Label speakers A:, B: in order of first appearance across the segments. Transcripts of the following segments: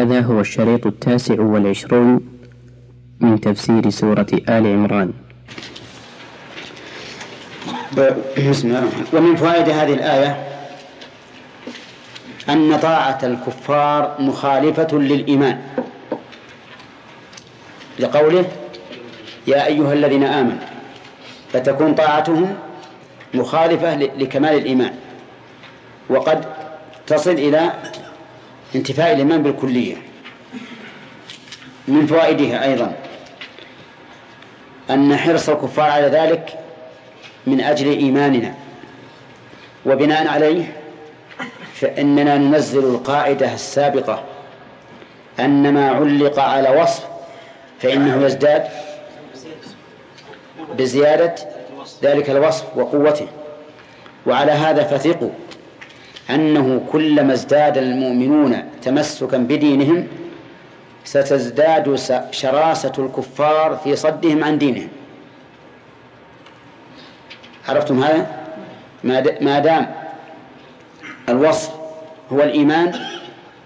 A: هذا هو الشريط التاسع والعشرون من تفسير سورة آل عمران.
B: ومن فوائد هذه الآية أن طاعة الكفار مخالفة للإيمان. لقوله يا أيها الذين آمنوا فتكون طاعتهم مخالفة لكمال الإيمان وقد تصل إلى انتفاء الإيمان بالكلية. من فوائدها أيضا أن حرص الكفار على ذلك من أجل إيماننا. وبناء عليه فإننا ننزل القاعدة السابقة أن ما علق على وصف فإنه يزداد بزيادة ذلك الوصف وقوته. وعلى هذا فثقوا. أنه كلما ازداد المؤمنون تمسكا بدينهم ستزداد شراسة الكفار في صدهم عن دينهم. عرفتم هذا؟ ما دام الوصف هو الإيمان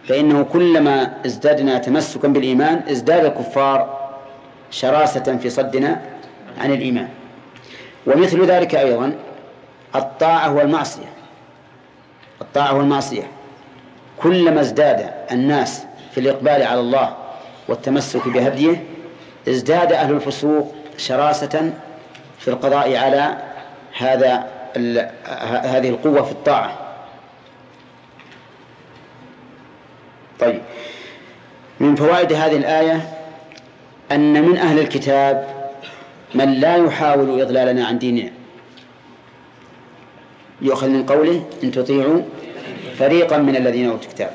B: فإنه كلما ازددنا تمسكا بالإيمان ازداد الكفار شراسة في صدنا عن الإيمان. ومثل ذلك أيضا الطاعة والمعصية. الطاعة والمعصية كلما ازداد الناس في الإقبال على الله والتمسك بهديه ازداد أهل الفسوق شراسة في القضاء على هذا هذه القوة في الطاعة. طيب من فوائد هذه الآية أن من أهل الكتاب من لا يحاول إضلالنا عن ديننا. يؤخذ من قوله إن تطيعوا فريقا من الذين أوتوا الكتاب.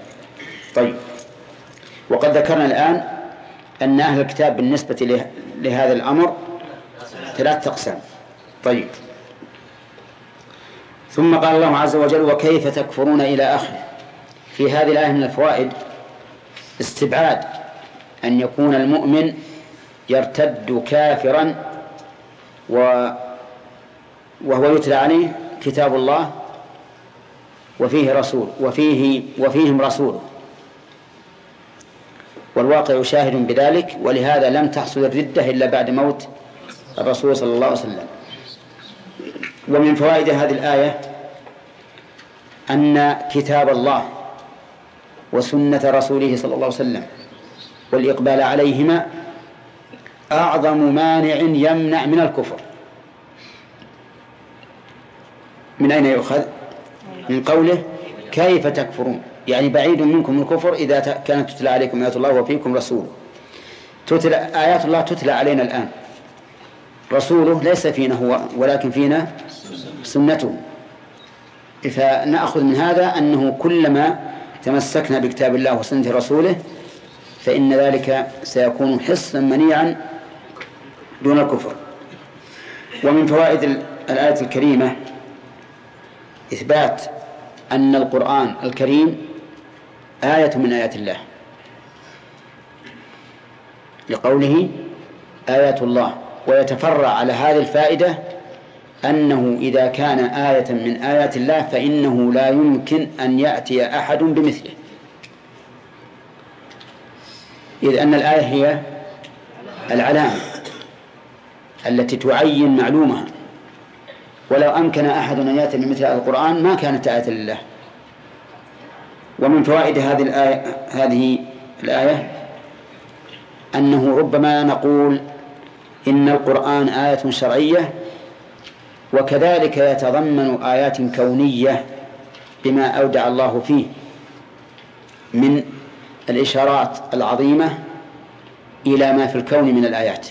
B: طيب. وقد ذكرنا الآن أن أهل الكتاب بالنسبة لهذا الأمر ثلاثة أقسام. طيب. ثم قال الله عز وجل وكيف تكفرون إلى آخره؟ في هذه الآية من الفوائد استبعاد أن يكون المؤمن يرتد كافرا و وهو يتلى عليه كتاب الله وفيه رسول وفيه وفيهم رسوله. والواقع شاهد بذلك ولهذا لم تحصل الردة إلا بعد موت الرسول صلى الله عليه وسلم. ومن فوائد هذه الآية أن كتاب الله وسنة رسوله صلى الله عليه وسلم والإقبال عليهما أعظم مانع يمنع من الكفر. من أين يؤخذ؟ من قوله كيف تكفرون؟ يعني بعيد منكم الكفر إذا كانت تتلى عليكم آيات الله وفيكم رسوله. تتلى آيات الله تتلى علينا الآن. رسوله ليس فينا هو ولكن فينا سنته. فنأخذ من هذا أنه كلما تمسكنا بكتاب الله وسنة رسوله فإن ذلك سيكون حصنا منيعا دون الكفر. ومن فوائد الآية الكريمة إثبات أن القرآن الكريم آية من آيات الله. لقوله آيات الله. ويتفرع على هذه الفائدة أنه إذا كان آية من آيات الله فإنه لا يمكن أن يأتي أحد بمثله. إذ أن الآية هي العلامة التي تعين معلومها. ولو أمكن أحد أن يأتي بمثل هذا القرآن ما كانت آية لله. ومن فوائد هذه الآية هذه الآية أنه ربما نقول إن القرآن آية شرعية وكذلك يتضمن آيات كونية بما أودع الله فيه من الإشارات العظيمة إلى ما في الكون من الآيات.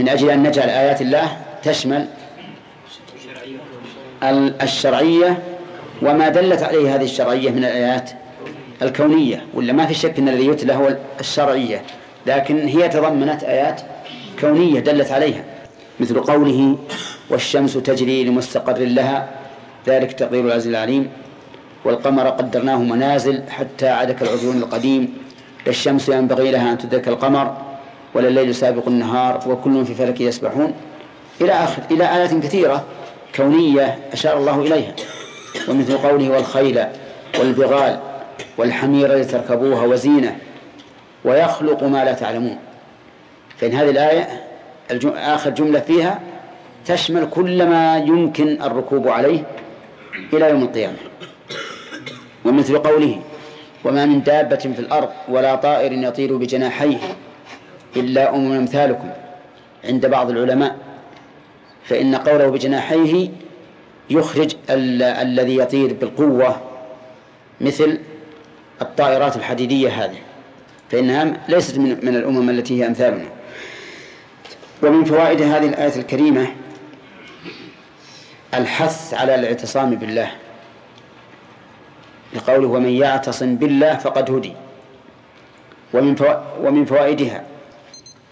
B: من أجل أن نجعل آيات الله تشمل الشرعية وما دلت عليه هذه الشرعية من الآيات الكونية ولا ما في شك أن الذي يتلى هو الشرعية لكن هي تضمنت آيات كونية دلت عليها مثل قوله والشمس تجري لمستقر لها ذلك تقدير العزيز العليم والقمر قدرناه منازل حتى عاد كالعرجون القديم لا الشمس ينبغي لها أن تدرك القمر ولا الليل سابق النهار وكل في فلك يسبحون. إلى آخر إلى آيات كثيرة كونية أشار الله إليها ومثل قوله والخيل والبغال والحمير لتركبوها وزينة ويخلق ما لا تعلمون. فإن هذه الآية آخر جملة فيها تشمل كل ما يمكن الركوب عليه إلى يوم القيامة. ومثل قوله وما من دابة في الأرض ولا طائر يطير بجناحيه إلا أمم أمثالكم عند بعض العلماء فإن قوله بجناحيه يخرج ال الذي يطير بالقوة مثل الطائرات الحديدية هذه فإنها ليست من, من الأمم التي هي أمثالنا. ومن فوائد هذه الآية الكريمة الحث على الاعتصام بالله. لقوله ومن يعتصم بالله فقد هدي. ومن ومن فوائدها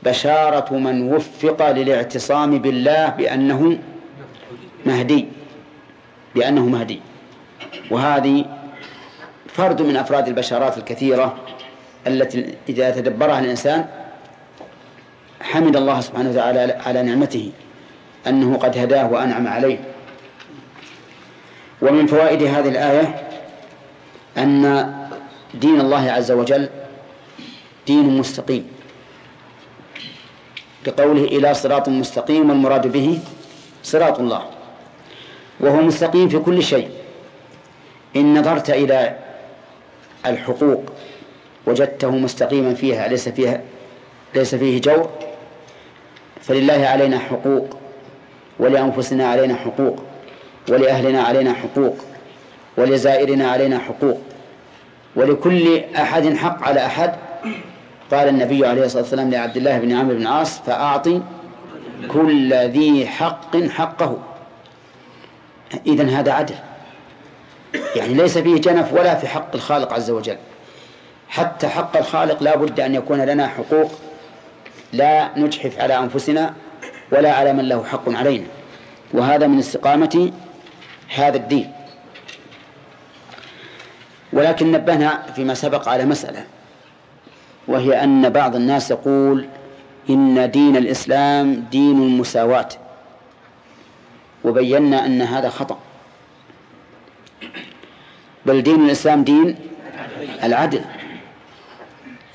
B: بشارة من وفق للاعتصام بالله بأنه مهدي بأنه مهدي. وهذه فرد من أفراد البشارات الكثيرة التي إذا تدبرها الإنسان حمد الله سبحانه وتعالى على نعمته أنه قد هداه وأنعم عليه. ومن فوائد هذه الآية أن دين الله عز وجل دين مستقيم. لقوله إلى صراط مستقيم والمراد به صراط الله. وهو مستقيم في كل شيء. إن نظرت إلى الحقوق وجدته مستقيما فيها ليس فيها ليس فيه جور فلله علينا حقوق ولأنفسنا علينا حقوق ولأهلنا علينا حقوق ولزائرنا علينا حقوق ولكل أحد حق على أحد قال النبي عليه الصلاة والسلام لعبد الله بن عمرو بن العاص فأعطي كل ذي حق حقه. إذن هذا عدل. يعني ليس فيه جنف ولا في حق الخالق عز وجل. حتى حق الخالق لا بد أن يكون لنا حقوق لا نجحف على أنفسنا ولا على من له حق علينا. وهذا من استقامة هذا الدين. ولكن نبهنا فيما سبق على مسألة. وهي أن بعض الناس يقول إن دين الإسلام دين المساواة. وبينا أن هذا خطأ. بل دين الإسلام دين العدل.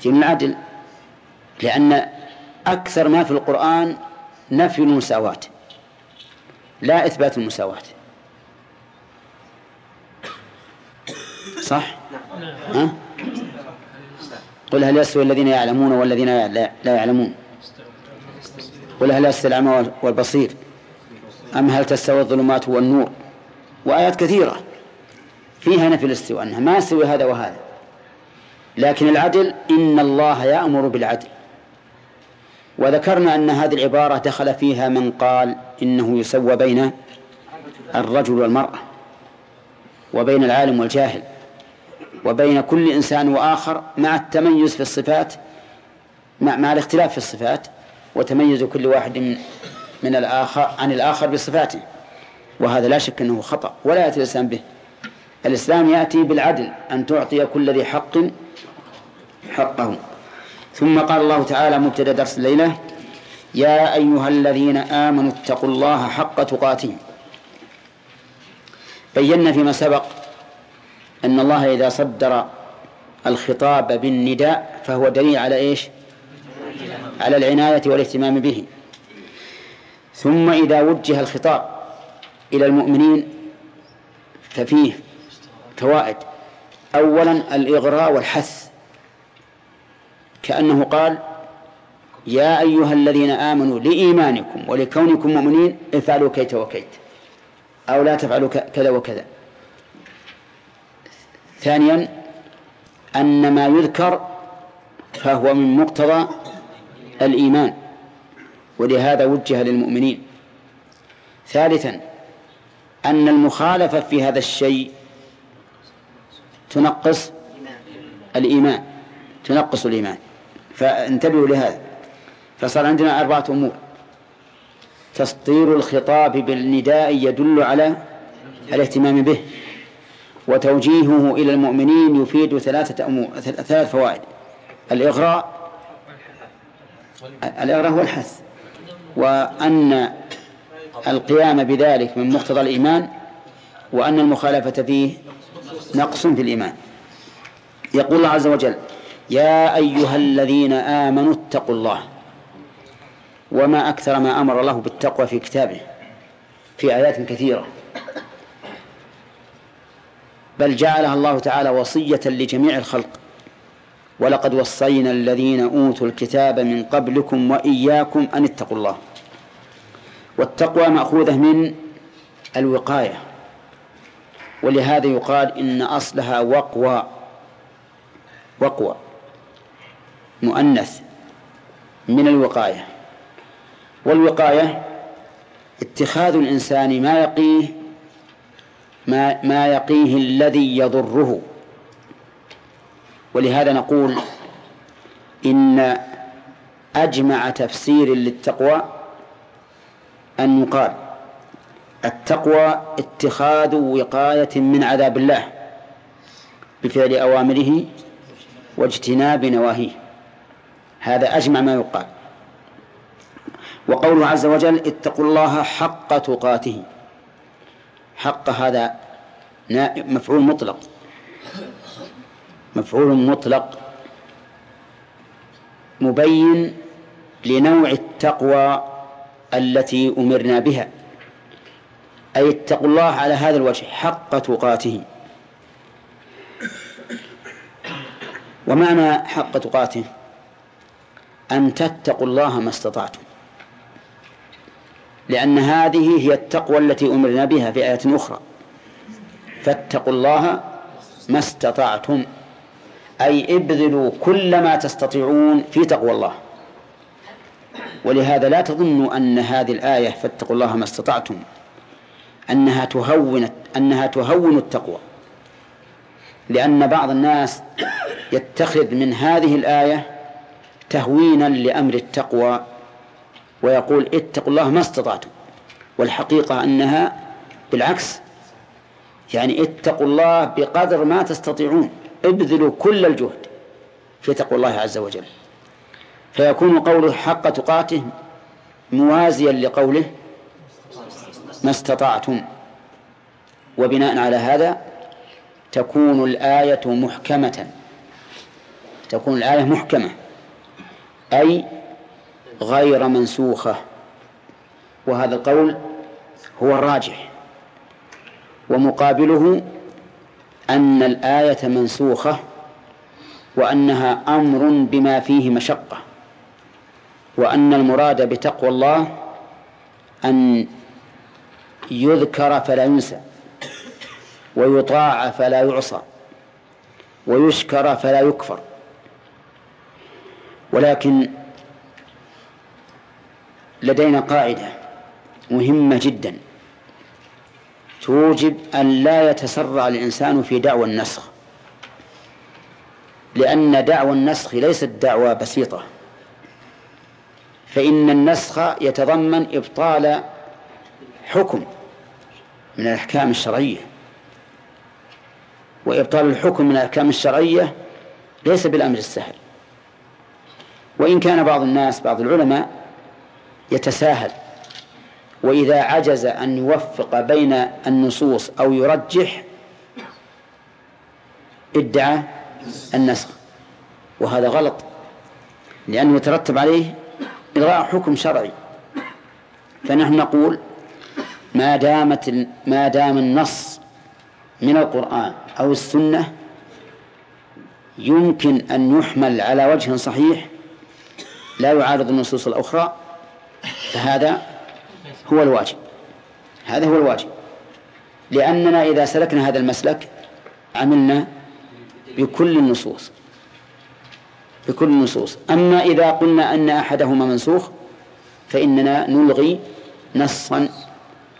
B: دين العدل. لأن أكثر ما في القرآن نفي المساواة. لا إثبات المساواة. صح؟ ها؟ قل هل يستوي الذين يعلمون والذين لا يعلمون؟ قل هل يستوي الأعمى والبصير؟ أم هل تستوي الظلمات والنور؟ وآيات كثيرة. فيها نفي الاستواء أنها ما يستوي هذا وهذا. لكن العدل إن الله يأمر بالعدل. وذكرنا أن هذه العبارة دخل فيها من قال إنه يسوى بين الرجل والمرأة وبين العالم والجاهل. وبين كل إنسان وآخر مع التميز في الصفات مع, مع الاختلاف في الصفات وتميز كل واحد من, من الآخر عن الآخر بصفاته. وهذا لا شك أنه خطأ ولا يأتي الإسلام به. الإسلام يأتي بالعدل أن تعطي كل ذي حق حقه. ثم قال الله تعالى مبتدأ درس الليلة يا أيها الذين آمنوا اتقوا الله حق تقاته. بينا فيما سبق أن الله إذا صدر الخطاب بالنداء فهو دليل على إيش؟ على العناية والاهتمام به. ثم إذا وجه الخطاب إلى المؤمنين ففيه فوائد. أولا الإغراء والحث. كأنه قال يا أيها الذين آمنوا لإيمانكم ولكونكم مؤمنين افعلوا كيت وكيت أو لا تفعلوا كذا وكذا. ثانيا أن ما يذكر فهو من مقتضى الإيمان ولهذا وجه للمؤمنين. ثالثا أن المخالفة في هذا الشيء تنقص الإيمان تنقص الإيمان. فانتبهوا لهذا. فصار عندنا أربعة أمور. تسطير الخطاب بالنداء يدل على الاهتمام به. وتوجيهه إلى المؤمنين يفيد ثلاثة أمور ثلاث فوائد. الإغراء الإغراء هو الحث. وأن القيام بذلك من مقتضى الإيمان وأن المخالفة فيه نقص في الإيمان. يقول الله عز وجل يا أيها الذين آمنوا اتقوا الله وما أكثر ما أمر الله بالتقوى في كتابه في آيات كثيرة. بل جعلها الله تعالى وصية لجميع الخلق. ولقد وصينا الذين أوتوا الكتاب من قبلكم وإياكم أن اتقوا الله. والتقوى مأخوذة من الوقاية. ولهذا يقال إن أصلها وقوى وقوى مؤنث من الوقاية. والوقاية اتخاذ الإنسان ما يقيه ما ما يقيه الذي يضره. ولهذا نقول إن أجمع تفسير للتقوى أن يقال التقوى اتخاذ وقاية من عذاب الله بفعل أوامره واجتناب نواهيه. هذا أجمع ما يقال. وقوله عز وجل اتقوا الله حق تقاته. حق هذا مفعول مطلق. مفعول مطلق مبين لنوع التقوى التي أمرنا بها. أي اتقوا الله على هذا الوجه حق تقاته. ومعنى حق تقاته؟ أن تتقوا الله ما استطعتم. لأن هذه هي التقوى التي أمرنا بها في آية أخرى. فاتقوا الله ما استطعتم. أي ابذلوا كل ما تستطيعون في تقوى الله. ولهذا لا تظنوا أن هذه الآية فاتقوا الله ما استطعتم. أنها تهون أنها تهون التقوى. لأن بعض الناس يتخذ من هذه الآية تهوينا لأمر التقوى ويقول اتقوا الله ما استطعتم. والحقيقة أنها بالعكس. يعني اتقوا الله بقدر ما تستطيعون. ابذلوا كل الجهد في تقوى الله عز وجل. فيكون قوله حق تقاته موازيا لقوله ما استطعتم. وبناء على هذا تكون الآية محكمة. تكون الآية محكمة. أي غير منسوخة. وهذا القول هو الراجح. ومقابله أن الآية منسوخة وأنها أمر بما فيه مشقة. وأن المراد بتقوى الله أن يذكر فلا ينسى ويطاع فلا يعصى ويشكر فلا يكفر. ولكن لدينا قاعدة مهمة جدا. توجب أن لا يتسرع الإنسان في دعوى النسخ. لأن دعوى النسخ ليست دعوى بسيطة. فإن النسخ يتضمن إبطال حكم من الأحكام الشرعية. وإبطال الحكم من الأحكام الشرعية ليس بالأمر السهل. وإن كان بعض الناس بعض العلماء يتساهل. وإذا عجز أن يوفق بين النصوص أو يرجح ادعى النسخ. وهذا غلط لأنه يترتب عليه إلغاء حكم شرعي. فنحن نقول ما دامت ما دام النص من القرآن أو السنة يمكن أن يحمل على وجه صحيح لا يعارض النصوص الأخرى. فهذا هو الواجب. هذا هو الواجب. لأننا إذا سلكنا هذا المسلك عملنا بكل النصوص. بكل النصوص. أما إذا قلنا أن أحدهما منسوخ فإننا نلغي نصا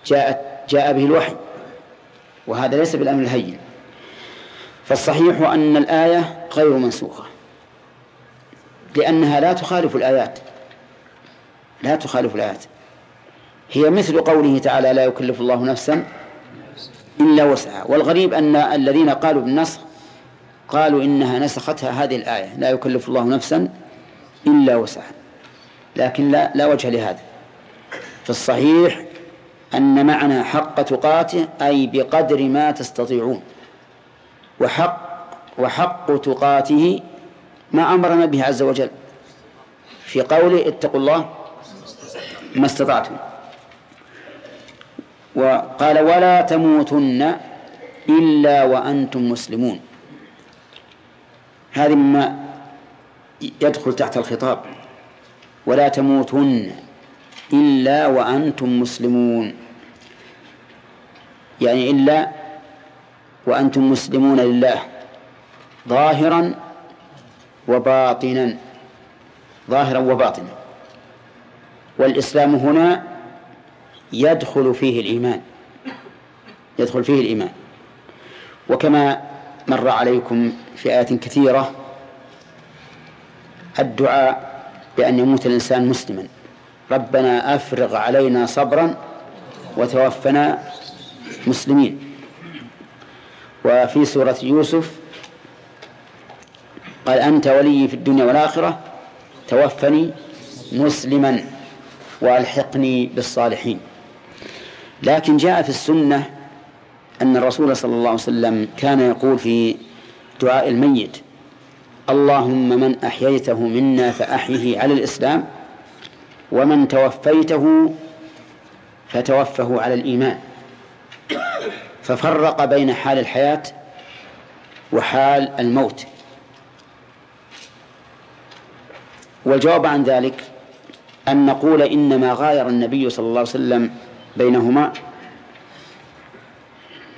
B: جاءت جاء به الوحي. وهذا ليس بالأمر الهين. فالصحيح أن الآية غير منسوخة. لأنها لا تخالف الآيات. لا تخالف الآيات. هي مثل قوله تعالى لا يكلف الله نفسا إلا وسعها. والغريب أن الذين قالوا بالنسخ قالوا إنها نسختها هذه الآية لا يكلف الله نفسا إلا وسعها. لكن لا, لا وجه لهذا. في الصحيح أن معنى حق تقاته أي بقدر ما تستطيعون. وحق وحق تقاته ما أمرنا به عز وجل. في قوله اتقوا الله ما استطعتم. وقال ولا تموتن إلا وأنتم مسلمون. هذه مما يدخل تحت الخطاب. ولا تموتن إلا وأنتم مسلمون. يعني إلا وأنتم مسلمون لله. ظاهرا وباطنا. ظاهرا وباطنا. والإسلام هنا يدخل فيه الإيمان. يدخل فيه الإيمان. وكما مر عليكم في آيات كثيرة الدعاء بأن يموت الإنسان مسلما. ربنا أفرغ علينا صبرا وتوفنا مسلمين. وفي سورة يوسف قال أنت ولي في الدنيا والآخرة توفني مسلما. وألحقني بالصالحين. لكن جاء في السنة أن الرسول صلى الله عليه وسلم كان يقول في دعاء الميت اللهم من أحييته منا فأحيه على الإسلام ومن توفيته فتوفه على الإيمان. ففرق بين حال الحياة وحال الموت. والجواب عن ذلك أن نقول إنما غاير النبي صلى الله عليه وسلم بينهما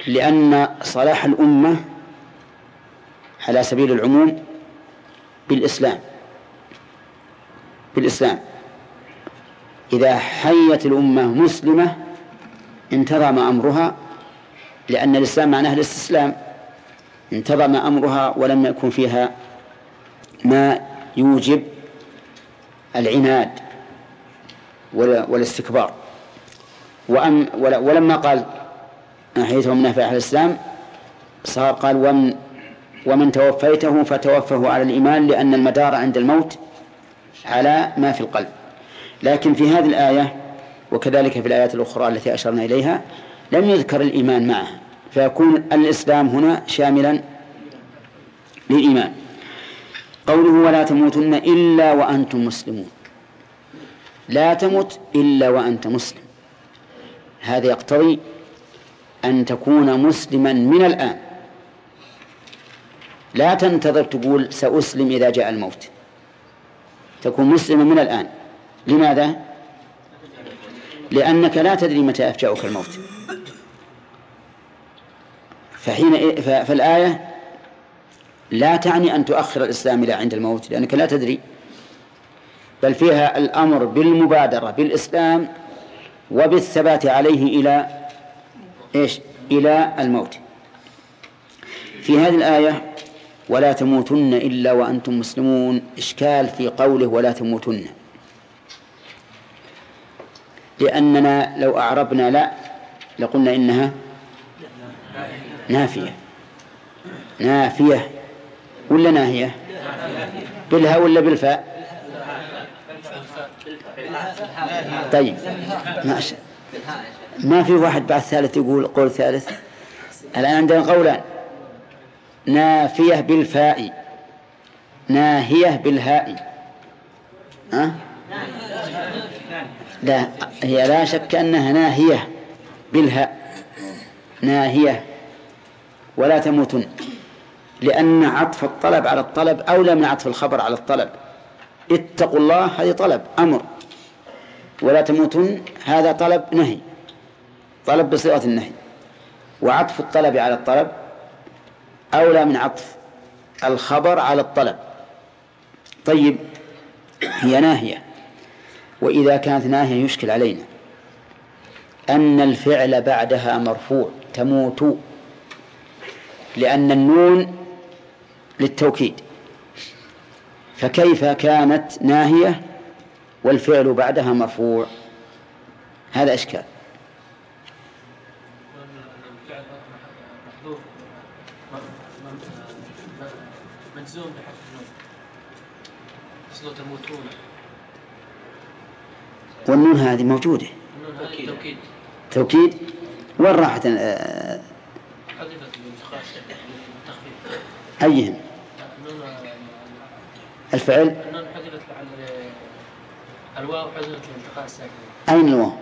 B: لأن صلاح الأمة على سبيل العموم بالإسلام بالإسلام. إذا حيت الأمة مسلمة انتظم أمرها لأن الإسلام معناه الاستسلام. انتظم أمرها ولم يكن فيها ما يوجب العناد. والاستكبار. وأم ولما قال أحييتهم نافع أهل الإسلام صار قال ومن ومن توفيته فتوفه على الإيمان لأن المدار عند الموت على ما في القلب. لكن في هذه الآية وكذلك في الآيات الأخرى التي أشرنا إليها لم يذكر الإيمان معه فيكون الإسلام هنا شاملا للإيمان. قوله ولا تموتن إلا وأنتم مسلمون. لا تمت إلا وأنت مسلم. هذا يقتضي أن تكون مسلما من الآن. لا تنتظر تقول سأسلم إذا جاء الموت. تكون مسلما من الآن. لماذا؟ لأنك لا تدري متى يفجأك الموت. فحين فالآية لا تعني أن تؤخر الإسلام إلى عند الموت لأنك لا تدري. بل فيها الأمر بالمبادرة بالإسلام وبالثبات عليه إلى إيش؟ إلى الموت. في هذه الآية ولا تموتن إلا وأنتم مسلمون إشكال في قوله ولا تموتن. لأننا لو أعربنا لا لقلنا إنها نافية. نافية ولا ناهية؟ بالها ولا بالفاء؟ طيب ماشي. ما في واحد بعد ثالث يقول قول ثالث؟ الآن عندنا قولان. نافية بالفاء. ناهية بالهاء. أه؟ لا هي لا شك أنها ناهية بالهاء. ناهية. ولا تموتن. لأن عطف الطلب على الطلب أولى من عطف الخبر على الطلب. اتقوا الله هذه طلب أمر. ولا تموتن هذا طلب نهي. طلب بصيغة النهي. وعطف الطلب على الطلب أولى من عطف الخبر على الطلب. طيب هي ناهية. وإذا كانت ناهية يشكل علينا. أن الفعل بعدها مرفوع تموت. لأن النون للتوكيد. فكيف كانت ناهية والفعل بعدها مرفوع؟ هذا إشكال. مجزوم النون والنون هذه موجودة. توكيد. توكيد وين راحت؟
C: التخفيف
B: أيهن؟ الفعل؟
C: حذفت الواو حذفت لالتقاء الساكنين
B: أين الواو؟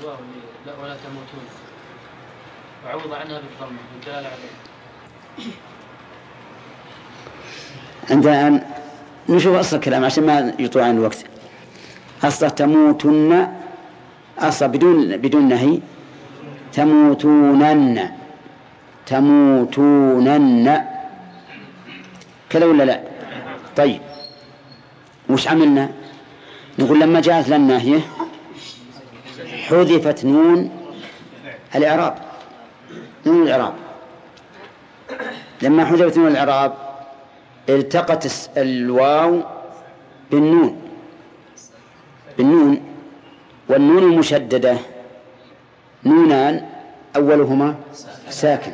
C: الواو لا ولا تموتون. وعوض عنها بالضمة للدلالة عليه
B: عندنا الآن نشوف أصل الكلام عشان ما يطول عن الوقت. أصل تموتن أصل بدون بدون نهي. تموتونن. تموتونن. كذا ولا لا؟ طيب. وش عملنا؟ نقول لما جاءت لنا الناهية حذفت نون الإعراب نون الإعراب لما حذفت نون الإعراب التقت الواو بالنون بالنون والنون المشددة نونان أولهما ساكن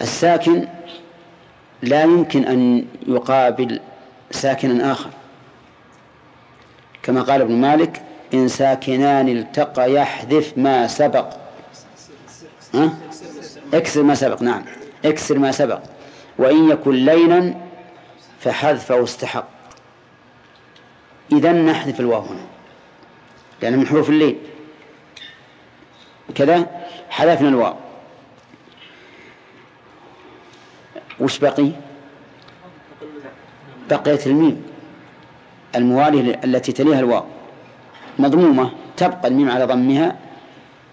B: الساكن لا يمكن أن يقابل ساكنا آخر. كما قال ابن مالك إن ساكنان التقى يحذف ما سبق. ها؟ اكسر ما سبق نعم. اكسر ما سبق. وإن يكن لينا فحذفه استحق. إذا نحذف الواو هنا لأن من حروف الليل كذا حذفنا الواو. وش بقي؟ بقيت الميم الموالية التي تليها الواو. مضمومة تبقى الميم على ضمها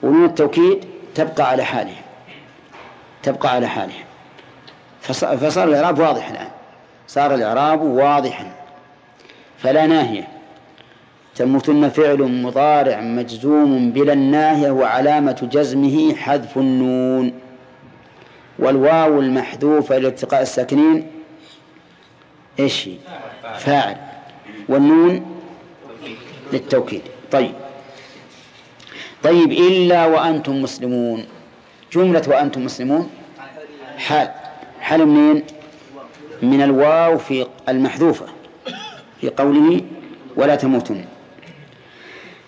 B: ونون التوكيد تبقى على حالها. تبقى على حالها. فصار الإعراب واضح الآن. صار الإعراب واضحا. فلا ناهية. تموتن فعل مضارع مجزوم بلا الناهية وعلامة جزمه حذف النون. والواو المحذوفة لالتقاء الساكنين هي؟ فاعل. والنون للتوكيد. طيب. طيب إلا وأنتم مسلمون. جملة وأنتم مسلمون. حال. حال منين؟ من الواو في المحذوفة. في قوله ولا تموتن.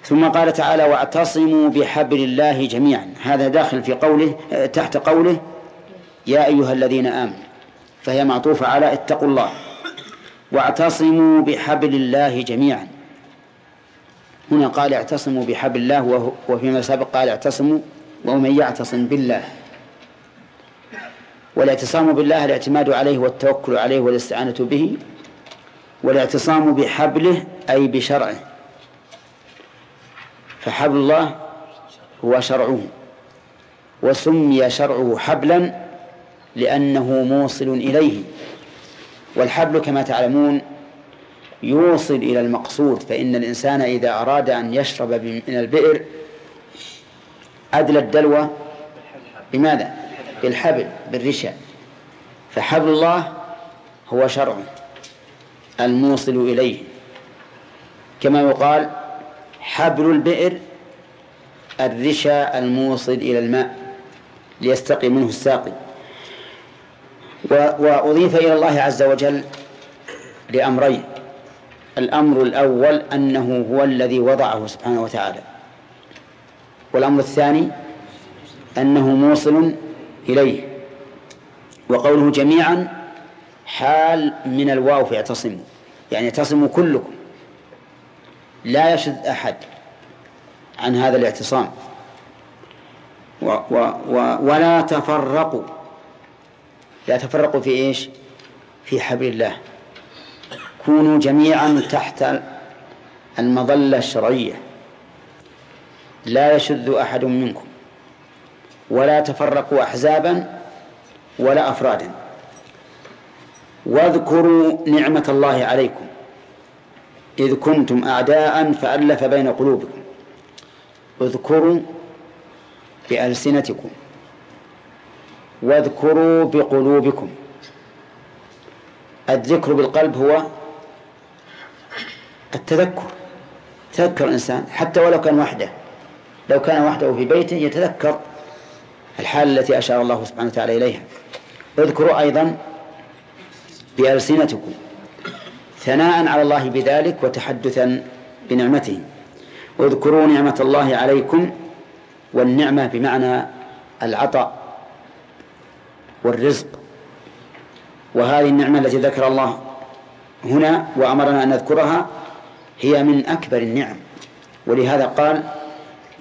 B: ثم قال تعالى واعتصموا بحبل الله جميعا. هذا داخل في قوله تحت قوله يا أيها الذين آمنوا فهي معطوفة على اتقوا الله. واعتصموا بحبل الله جميعا. هنا قال اعتصموا بحبل الله وفيما سبق قال اعتصموا ومن يعتصم بالله. والاعتصام بالله الاعتماد عليه والتوكل عليه والاستعانة به. والاعتصام بحبله أي بشرعه. فحبل الله هو شرعه. وسمي شرعه حبلا لأنه موصل إليه. والحبل كما تعلمون يوصل إلى المقصود فإن الإنسان إذا أراد أن يشرب من البئر أدلى الدلوة بماذا؟ بالحبل بالرشا. فحبل الله هو شرعه الموصل إليه. كما يقال حبل البئر الرشا الموصل إلى الماء ليستقي منه الساقي. وأضيف إلى الله عز وجل لأمرين. الأمر الأول أنه هو الذي وضعه سبحانه وتعالى. والأمر الثاني أنه موصل إليه. وقوله جميعا حال من الواو في اعتصموا يعني اعتصموا كلكم. لا يشذ أحد عن هذا الاعتصام. و و و ولا تفرقوا. لا تفرقوا في إيش؟ في حبل الله. كونوا جميعا تحت المظلة الشرعية. لا يشذ أحد منكم. ولا تفرقوا أحزابا ولا أفرادا. واذكروا نعمة الله عليكم. إذ كنتم أعداء فألف بين قلوبكم. اذكروا بألسنتكم. واذكروا بقلوبكم. الذكر بالقلب هو التذكر. تذكر الإنسان حتى ولو كان وحده. لو كان وحده في بيته يتذكر الحال التي أشار الله سبحانه وتعالى إليها. اذكروا أيضا بألسنتكم. ثناء على الله بذلك وتحدثا بنعمته. اذكروا نعمة الله عليكم والنعمة بمعنى العطاء. والرزق. وهذه النعمة التي ذكر الله هنا وأمرنا أن نذكرها هي من أكبر النعم. ولهذا قال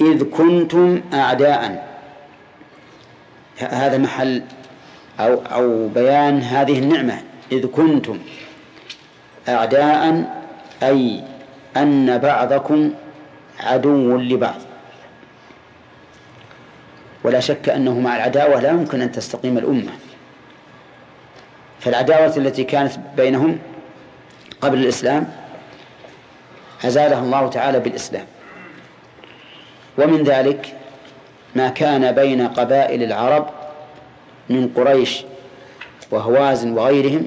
B: إذ كنتم أعداء. هذا محل أو أو بيان هذه النعمة. إذ كنتم أعداء أي أن بعضكم عدو لبعض. ولا شك أنه مع العداوة لا يمكن أن تستقيم الأمة. فالعداوة التي كانت بينهم قبل الإسلام أزالها الله تعالى بالإسلام. ومن ذلك ما كان بين قبائل العرب من قريش وهوازن وغيرهم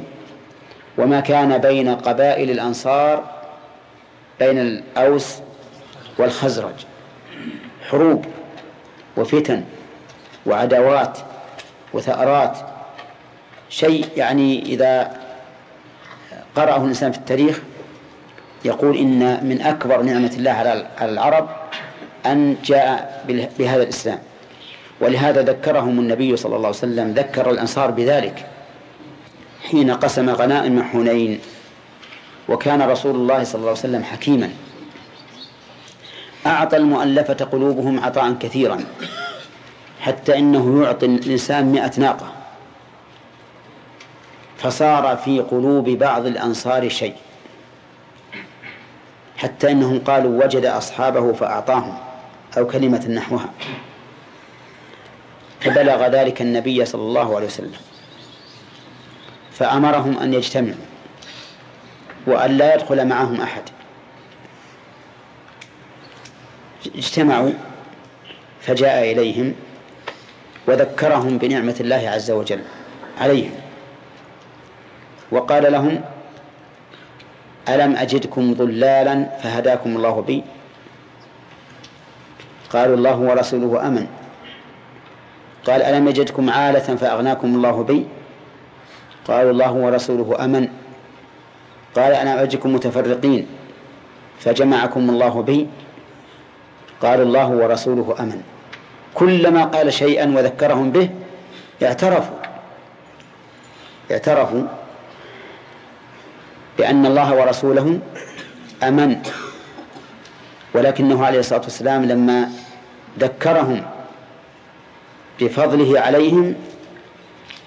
B: وما كان بين قبائل الأنصار بين الأوس والخزرج. حروب وفتن وعداوات وثأرات. شيء يعني إذا قرأه الإنسان في التاريخ يقول إن من أكبر نعمة الله على العرب أن جاء بهذا الإسلام. ولهذا ذكرهم النبي صلى الله عليه وسلم ذكر الأنصار بذلك حين قسم غنائم حنين وكان رسول الله صلى الله عليه وسلم حكيما. أعطى المؤلفة قلوبهم عطاء كثيرا. حتى إنه يعطي الإنسان مئة ناقة. فصار في قلوب بعض الأنصار شيء. حتى إنهم قالوا وجد أصحابه فأعطاهم أو كلمة نحوها. فبلغ ذلك النبي صلى الله عليه وسلم. فأمرهم أن يجتمعوا وأن لا يدخل معهم أحد. اجتمعوا فجاء إليهم وذكرهم بنعمة الله عز وجل عليهم. وقال لهم ألم أجدكم ضلالا فهداكم الله بي؟ قالوا الله ورسوله أمن. قال ألم يجدكم عالة فأغناكم الله بي؟ قالوا الله ورسوله أمن. قال أنا أجدكم متفرقين فجمعكم الله بي؟ قال الله ورسوله أمن. كلما قال شيئا وذكرهم به اعترفوا. اعترفوا بأن الله ورسوله أمن ولكنه عليه الصلاة والسلام لما ذكرهم بفضله عليهم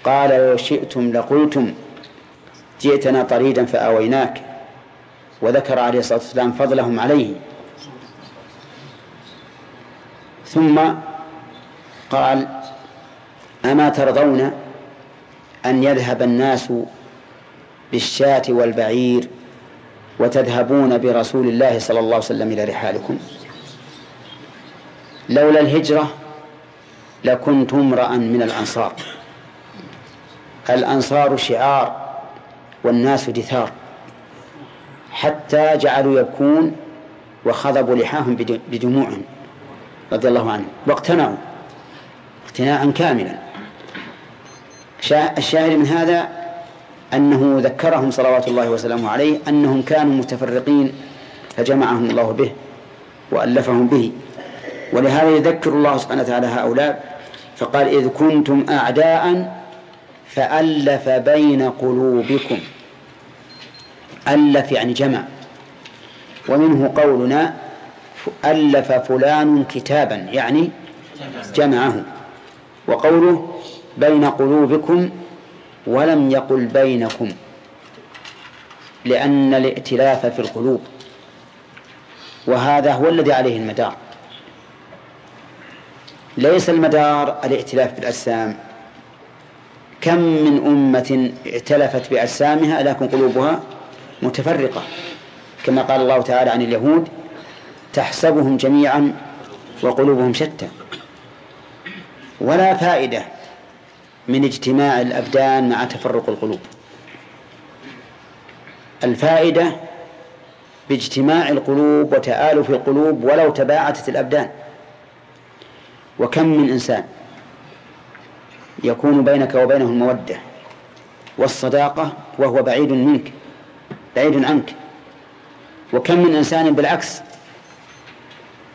B: قال لو شئتم لقلتم جئتنا طريدا فآويناك وذكر عليه الصلاة والسلام فضلهم عليه. ثم قال أما ترضون أن يذهب الناس بالشاة والبعير وتذهبون برسول الله صلى الله عليه وسلم إلى رحالكم؟ لولا الهجرة لكنت امرأ من الأنصار. الأنصار شعار والناس دثار حتى جعلوا يبكون وخضبوا لحاهم بدموعهم رضي الله عنهم. واقتنعوا. اقتناعا كاملا. الشاهد من هذا أنه ذكرهم صلوات الله وسلامه عليه أنهم كانوا متفرقين فجمعهم الله به وألفهم به. ولهذا يذكر الله سبحانه وتعالى هؤلاء فقال إذ كنتم أعداء فألف بين قلوبكم. ألف يعني جمع. ومنه قولنا ألف فلان كتابا يعني جمعه. وقوله بين قلوبكم ولم يقل بينكم لأن الائتلاف في القلوب وهذا هو الذي عليه المدار. ليس المدار الائتلاف بالأجسام. كم من أمة ائتلفت بأجسامها لكن قلوبها متفرقة؟ كما قال الله تعالى عن اليهود تحسبهم جميعا وقلوبهم شتى. ولا فائدة من اجتماع الأبدان مع تفرق القلوب. الفائدة باجتماع القلوب وتآلف القلوب ولو تباعدت الأبدان. وكم من إنسان يكون بينك وبينه المودة والصداقة وهو بعيد منك بعيد عنك. وكم من إنسان بالعكس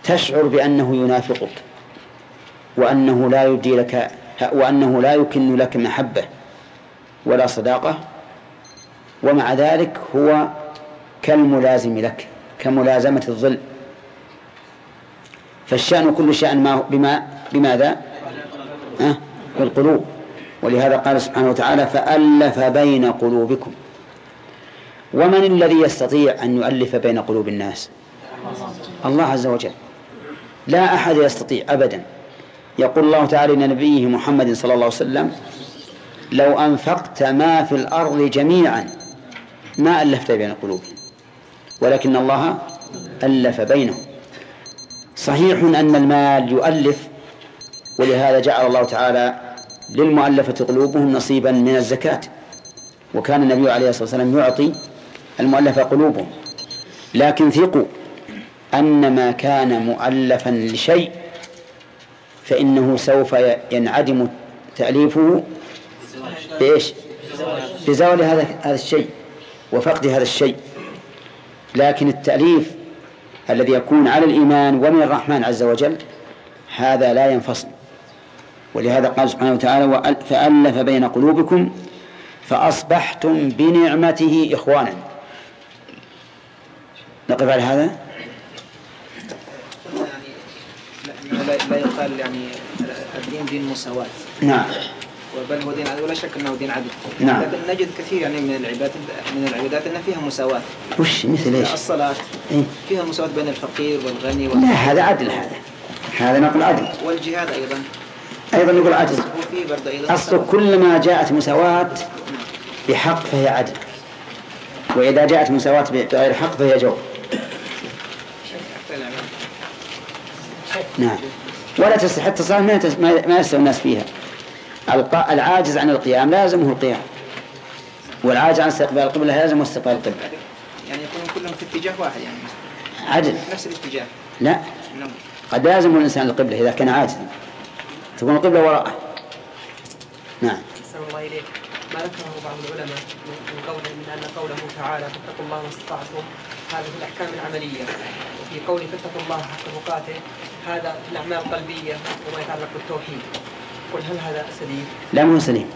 B: تشعر بأنه ينافقك. وأنه لا يدي لك وأنه لا يكن لك محبة ولا صداقة. ومع ذلك هو كالملازم لك كملازمة الظل. فالشأن كل شأن ما بما بماذا؟ أه؟ بالقلوب. ولهذا قال سبحانه وتعالى فألف بين قلوبكم. ومن الذي يستطيع أن يؤلف بين قلوب الناس؟ الله عز وجل. لا أحد يستطيع أبدا. يقول الله تعالى لنبيه محمد صلى الله عليه وسلم لو أنفقت ما في الأرض جميعا ما ألفت بين قلوبهم ولكن الله ألف بينهم. صحيح أن المال يؤلف ولهذا جعل الله تعالى للمؤلفة قلوبهم نصيبا من الزكاة. وكان النبي عليه الصلاة والسلام يعطي المؤلفة قلوبهم. لكن ثقوا أن ما كان مؤلفا لشيء فإنه سوف ينعدم تأليفه بإيش؟ بزوال هذا هذا الشيء وفقد هذا الشيء. لكن التأليف الذي يكون على الإيمان ومن الرحمن عز وجل هذا لا ينفصل. ولهذا قال سبحانه وتعالى فألف بين قلوبكم فأصبحتم بنعمته إخوانا. نقف على هذا
D: يعني يقال يعني الدين دين مساواة
B: نعم
D: بل هو دين عدل ولا شك إنه دين عدل
B: نعم.
D: لكن نجد كثير يعني من العبادات من العبادات إن فيها مساواة
B: وش مثل إيش؟
D: الصلاة
B: إيه؟
D: فيها مساواة بين الفقير والغني
B: لا. هذا عدل هذا هذا نقول عدل
D: والجهاد أيضا
B: أيضا نقول عدل أيضا
D: مساواة.
B: كل ما جاءت مساواة بحق فهي عدل وإذا جاءت مساواة بغير حق فهي جور
D: الأعمال.
B: نعم ولا تصح حتى الصلاة ما يتس- ما ما يستوي الناس فيها. العاجز عن القيام لازمه القيام. والعاجز عن استقبال القبلة لازمه استقبال القبلة.
D: يعني يكونون كلهم في اتجاه واحد يعني
B: عدل
D: نفس الاتجاه.
B: لا.
D: نعم.
B: قد لازم الإنسان القبلة إذا كان عاجزا. تكون القبلة وراءه. نعم.
E: الله إليك. ذكره بعض العلماء من قوله من أن قوله تعالى فاتقوا الله ما استطعتم. هذا في الأحكام العملية. وفي قوله فاتقوا الله حق هذا في الأعمال القلبية وما يتعلق بالتوحيد. قل هل هذا سليم؟
B: لا مو سليم.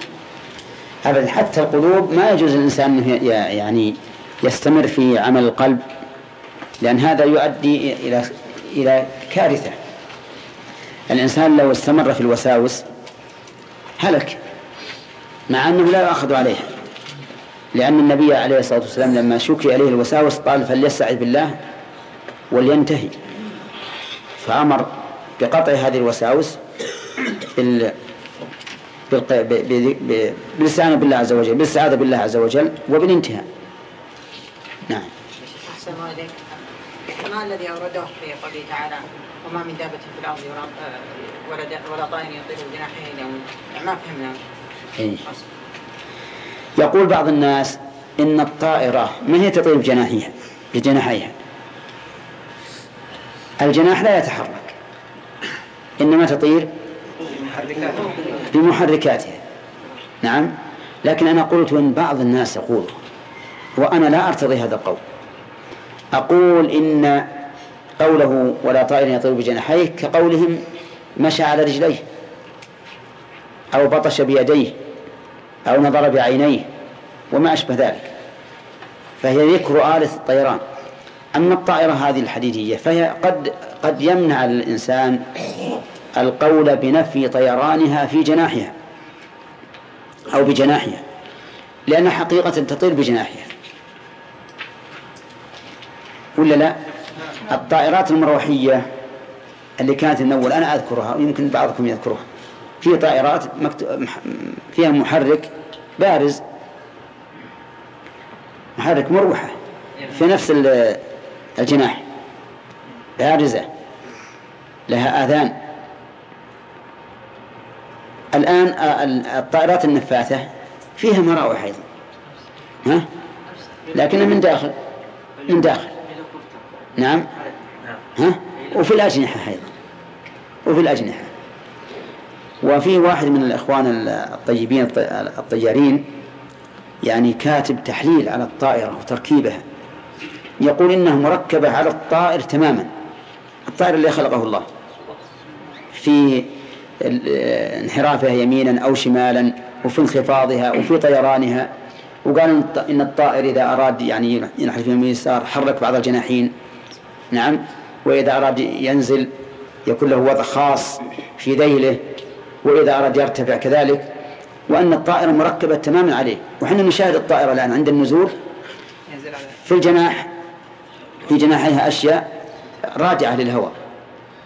B: أبدا. حتى القلوب ما يجوز للإنسان أنه يعني يستمر في عمل القلب لأن هذا يؤدي إلى إلى كارثة. الإنسان لو استمر في الوساوس هلك. مع أنه لا يؤخذ عليها. لأن النبي عليه الصلاة والسلام لما شكي عليه الوساوس قال فليستعذ بالله ولينتهي. فأمر بقطع هذه الوساوس بال بالاستعانة بالله عز وجل بالاستعاذة بالله عز وجل وبالانتهاء. نعم.
F: أحسن إليك. ما الذي أورده في قوله تعالى وما من دابة في الأرض ولا طائر يطير بجناحيه ما فهمنا.
B: إيه. يقول بعض الناس إن الطائرة ما هي تطير بجناحيها؟ بجناحيها. الجناح لا يتحرك. إنما تطير
D: محركات
B: بمحركاتها. نعم. لكن أنا قلت إن بعض الناس يقول وأنا لا أرتضي هذا القول. أقول إن قوله ولا طائر يطير بجناحيه كقولهم مشى على رجليه. أو بطش بيديه أو نظر بعينيه وما أشبه ذلك. فهي ذكر آلة الطيران. أما الطائرة هذه الحديدية فهي قد قد يمنع الإنسان القول بنفي طيرانها في جناحها أو بجناحها لأن حقيقة تطير بجناحها. ولا لا؟ الطائرات المروحية اللي كانت من أول أنا أذكرها ويمكن بعضكم يذكرها. في طائرات فيها محرك بارز. محرك مروحة في نفس ال- الجناح. بارزة. لها آذان. الآن ال- الطائرات النفاثة فيها مراوح أيضا. ها؟ لكنها من داخل. من داخل. نعم. ها؟ وفي الأجنحة أيضا. وفي الأجنحة. وفي واحد من الإخوان ال- الطيبين الط- الطيارين يعني كاتب تحليل على الطائرة وتركيبها يقول إنها مركبة على الطائر تماما الطائر اللي خلقه الله. في انحرافها يمينا أو شمالا وفي انخفاضها وفي طيرانها وقالوا إن الطائر إذا أراد يعني ينحرف يمين يسار حرك بعض الجناحين. نعم وإذا أراد ينزل يكون له وضع خاص في ذيله. وإذا أراد يرتفع كذلك وأن الطائرة مركبة تماما عليه. وحنا نشاهد الطائرة الآن عند النزول في الجناح في جناحيها أشياء راجعة للهواء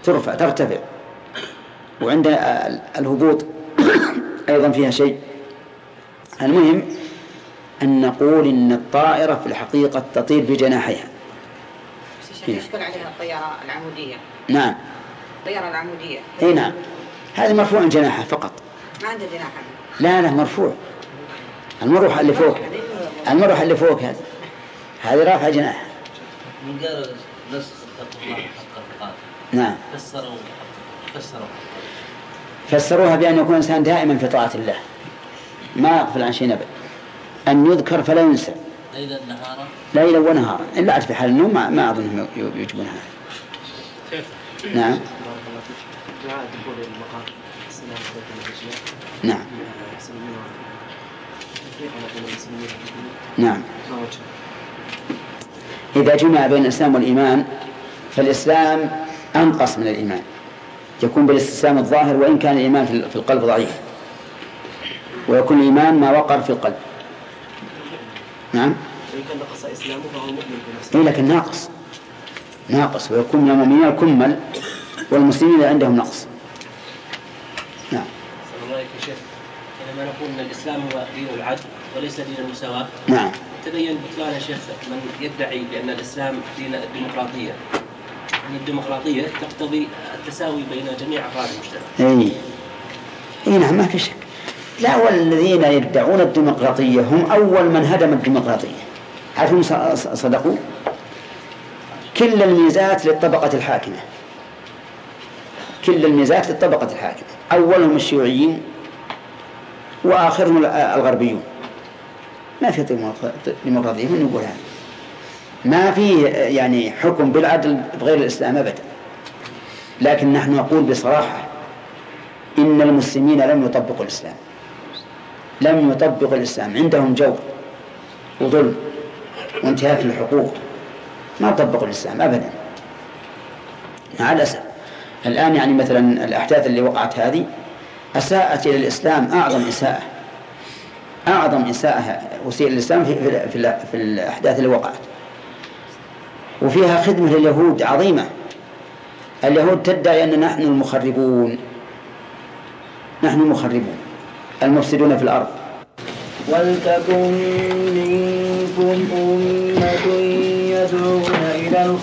B: ترفع ترتفع. وعند الهبوط أيضا فيها شيء. المهم أن نقول إن الطائرة في الحقيقة تطير بجناحيها.
F: يشكل عليها الطيارة العمودية.
B: نعم.
F: الطيارة العمودية.
B: إي نعم. هذه مرفوع جناحها فقط.
F: ما عنده جناح
B: لا لا مرفوع. المروحة اللي فوق. المروحة اللي فوق هذه. هذه رافعة جناح
G: من قال نسخ اتقوا الله حق
B: نعم.
G: فسروا فسروا
B: فسروها بأن يكون الإنسان دائما في طاعة الله. ما يغفل عن شيء أبدا. أن يذكر فلا ينسى.
G: ليلا نهارا.
B: ليلا ونهارا. إلا عاد في حال النوم ما, ما أظنهم يجبون هذا. نعم.
D: دعاء دخول المقام السلام عليكم الأشياء
B: نعم. نعم. إذا جمع بين الإسلام والإيمان فالإسلام أنقص من الإيمان. يكون بالاستسلام الظاهر وإن كان الإيمان في القلب ضعيف. ويكون الإيمان ما وقر في القلب. نعم.
D: وإن كان نقص إسلامه فهو مؤمن بنفسه
B: إيه لكن ناقص. ناقص ويكون من المؤمنين الكمل والمسلمين عندهم نقص.
H: عليك يا شيخ؟ حينما نقول إن الإسلام هو دين العدل وليس دين المساواة.
B: نعم.
H: تبين بطلان يا شيخ من يدعي بأن الإسلام دين الديمقراطية. ان الديمقراطية تقتضي التساوي بين جميع أفراد المجتمع.
B: أي. أي نعم ما في شك. لا والذين يدعون الديمقراطية هم أول من هدم الديمقراطية. عارفين صدقوا؟ كل الميزات للطبقة الحاكمة. كل الميزات للطبقة الحاكمة. أولهم الشيوعيين وآخرهم الغربيون. ما في ديمقراطية من يقول هذا؟ ما في يعني حكم بالعدل بغير الإسلام أبدا. لكن نحن نقول بصراحة إن المسلمين لم يطبقوا الإسلام. لم يطبقوا الإسلام. عندهم جور وظلم وانتهاك للحقوق ما طبقوا الإسلام أبدا. مع الأسف. الآن يعني مثلا الأحداث اللي وقعت هذه أساءت إلى الإسلام أعظم إساءة أعظم إساءة أسيء الإسلام في, في, في, في الأحداث اللي وقعت. وفيها خدمة لليهود عظيمة. اليهود تدعي أن نحن المخربون. نحن المخربون. المفسدون في الأرض.
I: ولتكن منكم أمة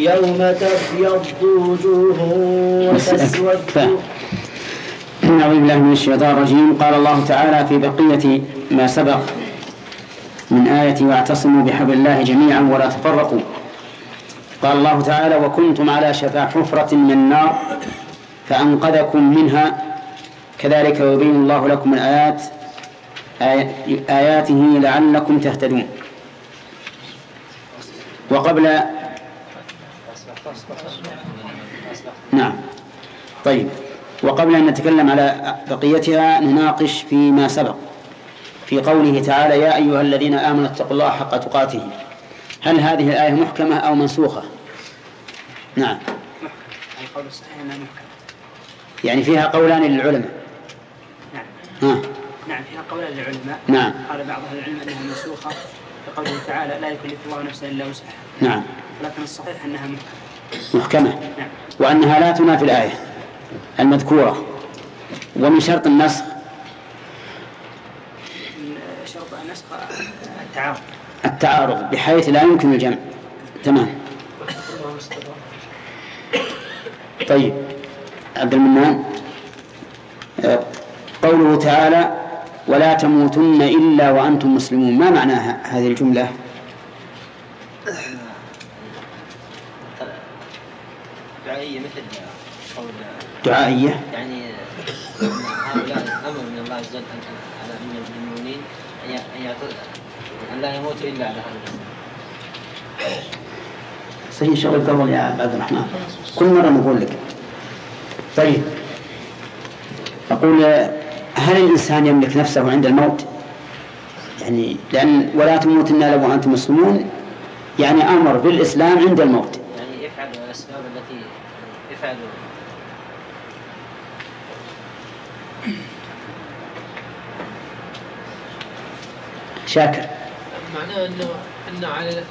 I: يوم تبيض وجوه وتسود.
B: أعوذ بالله من الشيطان الرجيم. قال الله تعالى في بقية ما سبق من آية واعتصموا بحبل الله جميعا ولا تفرقوا. قال الله تعالى وكنتم على شفا حفرة من النار فأنقذكم منها. كذلك يبين الله لكم الآيات آي- آياته لعلكم تهتدون. وقبل نعم. طيب. وقبل أن نتكلم على بقيتها نناقش فيما سبق في قوله تعالى يا أيها الذين آمنوا اتقوا الله حق تقاته. هل هذه الآية محكمة أو منسوخة؟ نعم. يعني فيها قولان للعلماء.
E: نعم.
B: ها.
E: نعم فيها قول للعلماء.
B: نعم.
E: قال بعض أهل العلم أنها منسوخة كقوله تعالى لا يكلف الله نفسا إلا وسعها.
B: نعم.
E: ولكن الصحيح أنها
B: محكمة.
E: محكمة
B: وأنها لا تنافي الآية المذكورة ومن شرط النسخ.
E: شرط النسخ التعارض
B: التعارض بحيث لا يمكن الجمع. تمام. طيب عبد المنان آه، قوله تعالى ولا تموتن إلا وأنتم مسلمون. ما معنى هذه الجملة
D: دعائية مثل قول
B: دعائية.
D: يعني هؤلاء أمر من الله عز وجل على من المؤمنين أن لا يموتوا إلا على هذا.
B: صحيح شغل قبل يا عبد الرحمن. كل مرة نقول لك. طيب. أقول هل الإنسان يملك نفسه عند الموت؟ يعني لأن ولا تموتن إلا وأنتم مسلمون يعني أمر بالإسلام عند الموت.
D: يعني يفعل الأسباب التي يفعل
B: شاكر.
E: معناه انه إنه على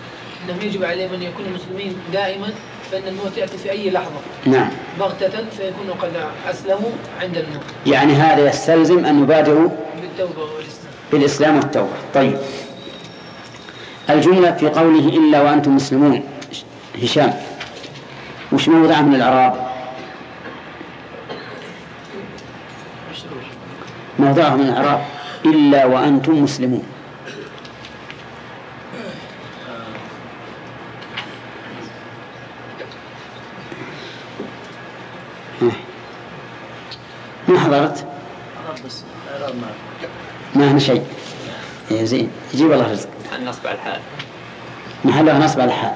E: انهم يجب عليهم أن يكونوا مسلمين دائما فإن الموت يأتي في أي لحظة.
B: نعم.
E: بغتة فيكونوا قد أسلموا عند الموت.
B: يعني هذا يستلزم أن يبادروا
E: بالتوبة والاستسلام
B: بالإسلام والتوبة. طيب. الجملة في قوله إلا وأنتم مسلمون. هشام وش موضعه من الإعراب؟ موضعه من الإعراب. إلا وأنتم مسلمون. حضرت
H: ما
B: هنا شيء. إيه زين. يجيب الله رزق.
D: النصب على الحال
B: محلها نصب على الحال.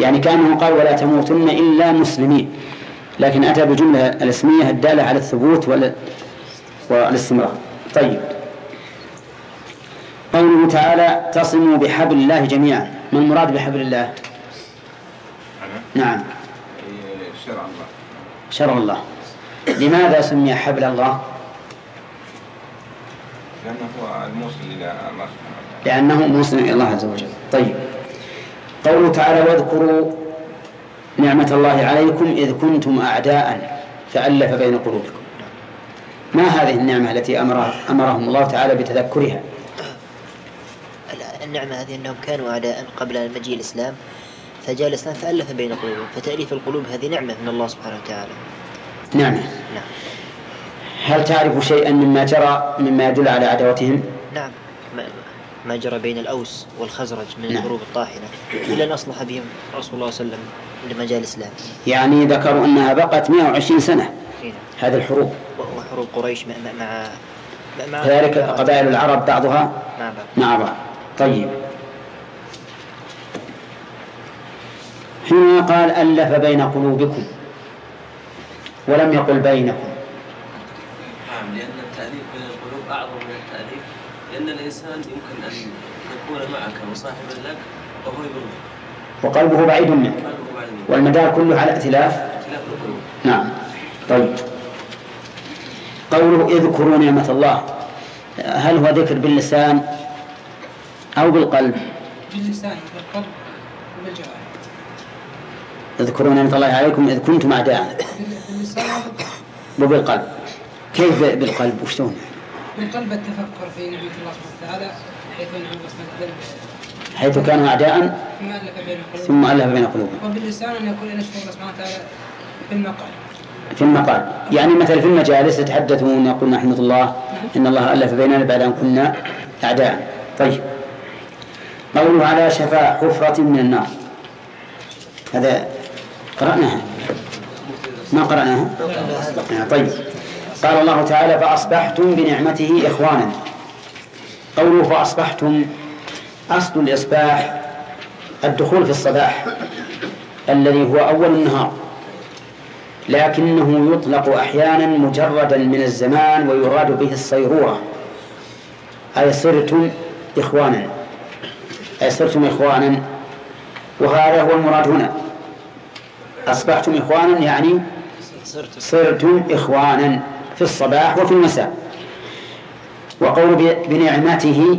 B: يعني كأنه قال ولا تموتن إلا مسلمين. لكن أتى بالجملة الاسمية الدالة على الثبوت وال- والاستمرار. طيب. قوله تعالى اعتصموا بحبل الله جميعا. ما المراد بحبل الله؟ نعم.
J: شرع الله.
B: شرع الله. لماذا سمي حبل الله؟
J: لأنه هو الموصل إلى الله سبحانه وتعالى.
B: لأنه موصل إلى الله عز وجل. طيب. قوله تعالى واذكروا نعمة الله عليكم إذ كنتم أعداء فألف بين قلوبكم. ما هذه النعمة التي أمر أمرهم الله تعالى بتذكرها؟
K: النعمة هذه أنهم كانوا أعداء قبل مجيء الإسلام فجاء الإسلام فألف بين قلوبهم فتأليف القلوب هذه نعمة من الله سبحانه وتعالى. نعم.
B: هل تعرف شيئا مما جرى مما يدل على عداوتهم؟
K: نعم. ما, جرى بين الأوس والخزرج من
B: نعم.
K: الحروب الطاحنة؟ إلى أن أصلح بهم رسول الله صلى الله عليه وسلم لما جاء الإسلام.
B: يعني ذكروا أنها بقت 120 سنة
K: نعم.
B: هذه الحروب.
K: وحروب قريش مع مع مع, مع
B: كذلك قبائل العرب بعضها.
K: مع بعض.
B: مع بعض. طيب. هنا قال ألف بين قلوبكم. ولم يقل بينكم.
H: نعم لأن التأليف بين القلوب أعظم من التأليف لأن الإنسان يمكن أن يكون معك وصاحبا لك وهو يبغض
B: وقلبه بعيد
H: منك.
B: والمدار كله على ائتلاف. نعم. طيب. قوله اذكروا نعمة الله. هل هو ذكر باللسان أو بالقلب؟
E: باللسان بالقلب وبالجوارح
B: اذكروا نعمة الله عليكم إذ كنتم أعداء. وبالقلب. كيف بالقلب؟ وشلون؟
E: بالقلب التفكر في نعمة الله سبحانه وتعالى حيث وتعالى
B: حيث كانوا أعداء
E: ثم
B: ألف بين قلوبهم.
E: وباللسان أن يقول ان اشكر الله سبحانه وتعالى في المقال.
B: في المقال. يعني مثلا في المجالس يتحدثون يقول نحمد الله إن الله ألف بيننا بعد أن كنا أعداء. طيب. قوله على شفا حفرة من النار. هذا قرأناها. ما قرأناها؟ آه، طيب. قال الله تعالى فأصبحتم بنعمته إخوانا. قوله فأصبحتم أصل الإصباح الدخول في الصباح الذي هو أول النهار لكنه يطلق أحيانا مجردا من الزمان ويراد به الصيرورة. أي صرتم إخوانا. أي صرتم إخوانا. وهذا هو المراد هنا. أصبحتم إخوانا يعني
K: صرت
B: صرتم إخوانا في الصباح وفي المساء. وقول بنعمته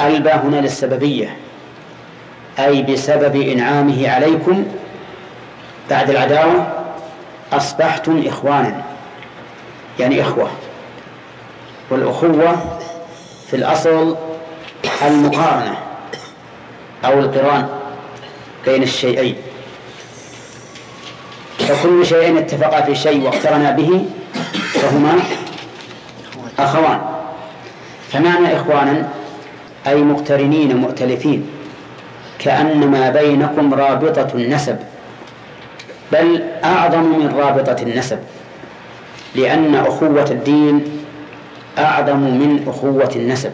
B: ألبى هنا للسببية أي بسبب إنعامه عليكم بعد العداوة أصبحتم إخوانا يعني إخوة. والأخوة في الأصل المقارنة أو القران بين الشيئين. فكل شيء اتفقا في شيء واقترنا به فهما أخوان. فمعنى إخوانا أي مقترنين مؤتلفين كأن ما بينكم رابطة النسب بل أعظم من رابطة النسب لأن أخوة الدين أعظم من أخوة النسب.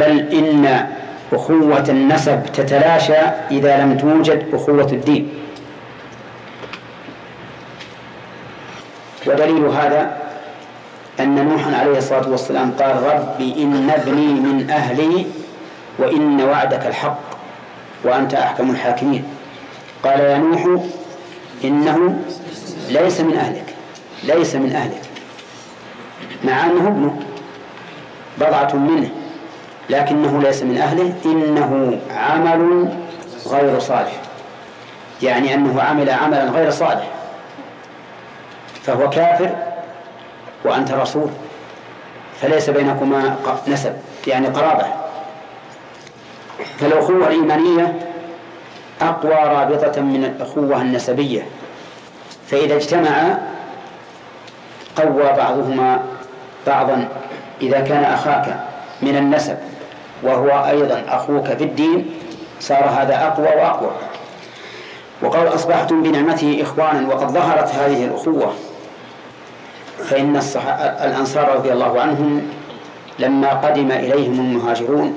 B: بل إن أخوة النسب تتلاشى إذا لم توجد أخوة الدين. ودليل هذا أن نوحا عليه الصلاة والسلام قال رب إن ابني من أهلي وإن وعدك الحق وأنت أحكم الحاكمين. قال يا نوح إنه ليس من أهلك ليس من أهلك مع أنه ابنه بضعة منه لكنه ليس من أهله إنه عمل غير صالح. يعني أنه عمل عملا غير صالح. فهو كافر وأنت رسول فليس بينكما نسب يعني قرابة. فالأخوة الإيمانية أقوى رابطة من الأخوة النسبية. فإذا اجتمعا قوى بعضهما بعضا إذا كان أخاك من النسب وهو أيضا أخوك في الدين صار هذا أقوى وأقوى. وقال أصبحتم بنعمته إخوانا وقد ظهرت هذه الأخوة. فإن الأنصار رضي الله عنهم لما قدم إليهم المهاجرون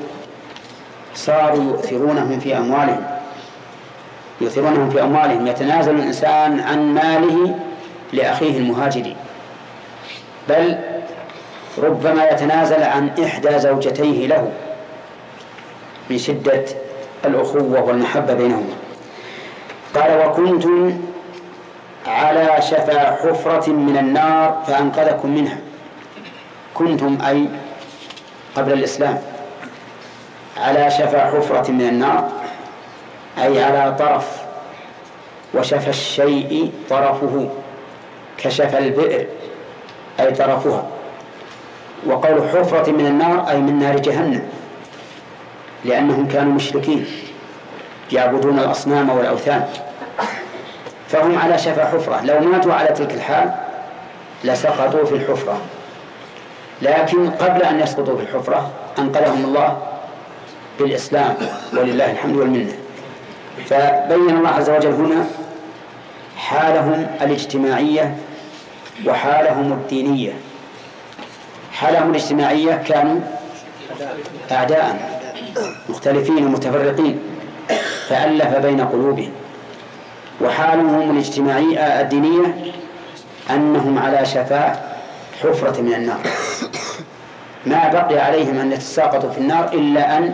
B: صاروا يؤثرونهم في أموالهم. يؤثرونهم في أموالهم. يتنازل الإنسان عن ماله لأخيه المهاجر. بل ربما يتنازل عن إحدى زوجتيه له من شدة الأخوة والمحبة بينهما. قال وكنتم على شفا حفرة من النار فأنقذكم منها. كنتم أي قبل الإسلام. على شفا حفرة من النار أي على طرف وشفى الشيء طرفه كشف البئر أي طرفها. وقول حفرة من النار أي من نار جهنم لأنهم كانوا مشركين يعبدون الأصنام والأوثان. فهم على شفا حفرة. لو ماتوا على تلك الحال لسقطوا في الحفرة. لكن قبل أن يسقطوا في الحفرة أنقذهم الله بالإسلام ولله الحمد والمنة. فبين الله عز وجل هنا حالهم الاجتماعية وحالهم الدينية. حالهم الاجتماعية كانوا أعداء مختلفين ومتفرقين. فألف بين قلوبهم. وحالهم الاجتماعية الدينية أنهم على شفاء حفرة من النار. ما بقي عليهم أن يتساقطوا في النار إلا أن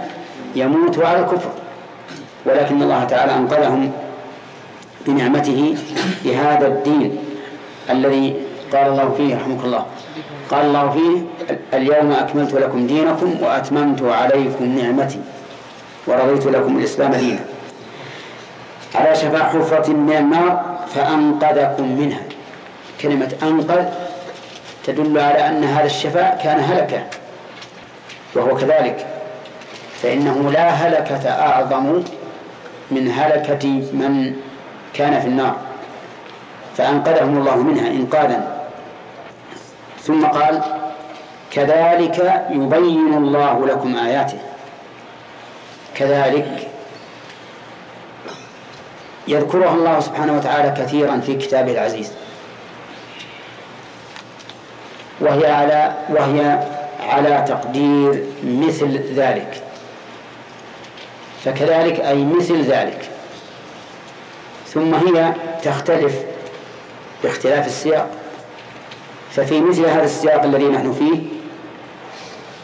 B: يموتوا على الكفر. ولكن الله تعالى أنقذهم بنعمته بهذا الدين الذي قال الله فيه رحمك الله. قال الله فيه اليوم أكملت لكم دينكم وأتممت عليكم نعمتي ورضيت لكم الإسلام دينا. على شفا حفرة من النار فأنقذكم منها. كلمة أنقذ تدل على أن هذا الشفاء كان هلكة وهو كذلك. فإنه لا هلكة أعظم من هلكة من كان في النار. فأنقذهم الله منها إنقاذا. ثم قال كذلك يبين الله لكم آياته. كذلك يذكرها الله سبحانه وتعالى كثيرا في كتابه العزيز. وهي على وهي على تقدير مثل ذلك. فكذلك أي مثل ذلك. ثم هي تختلف باختلاف السياق. ففي مثل هذا السياق الذي نحن فيه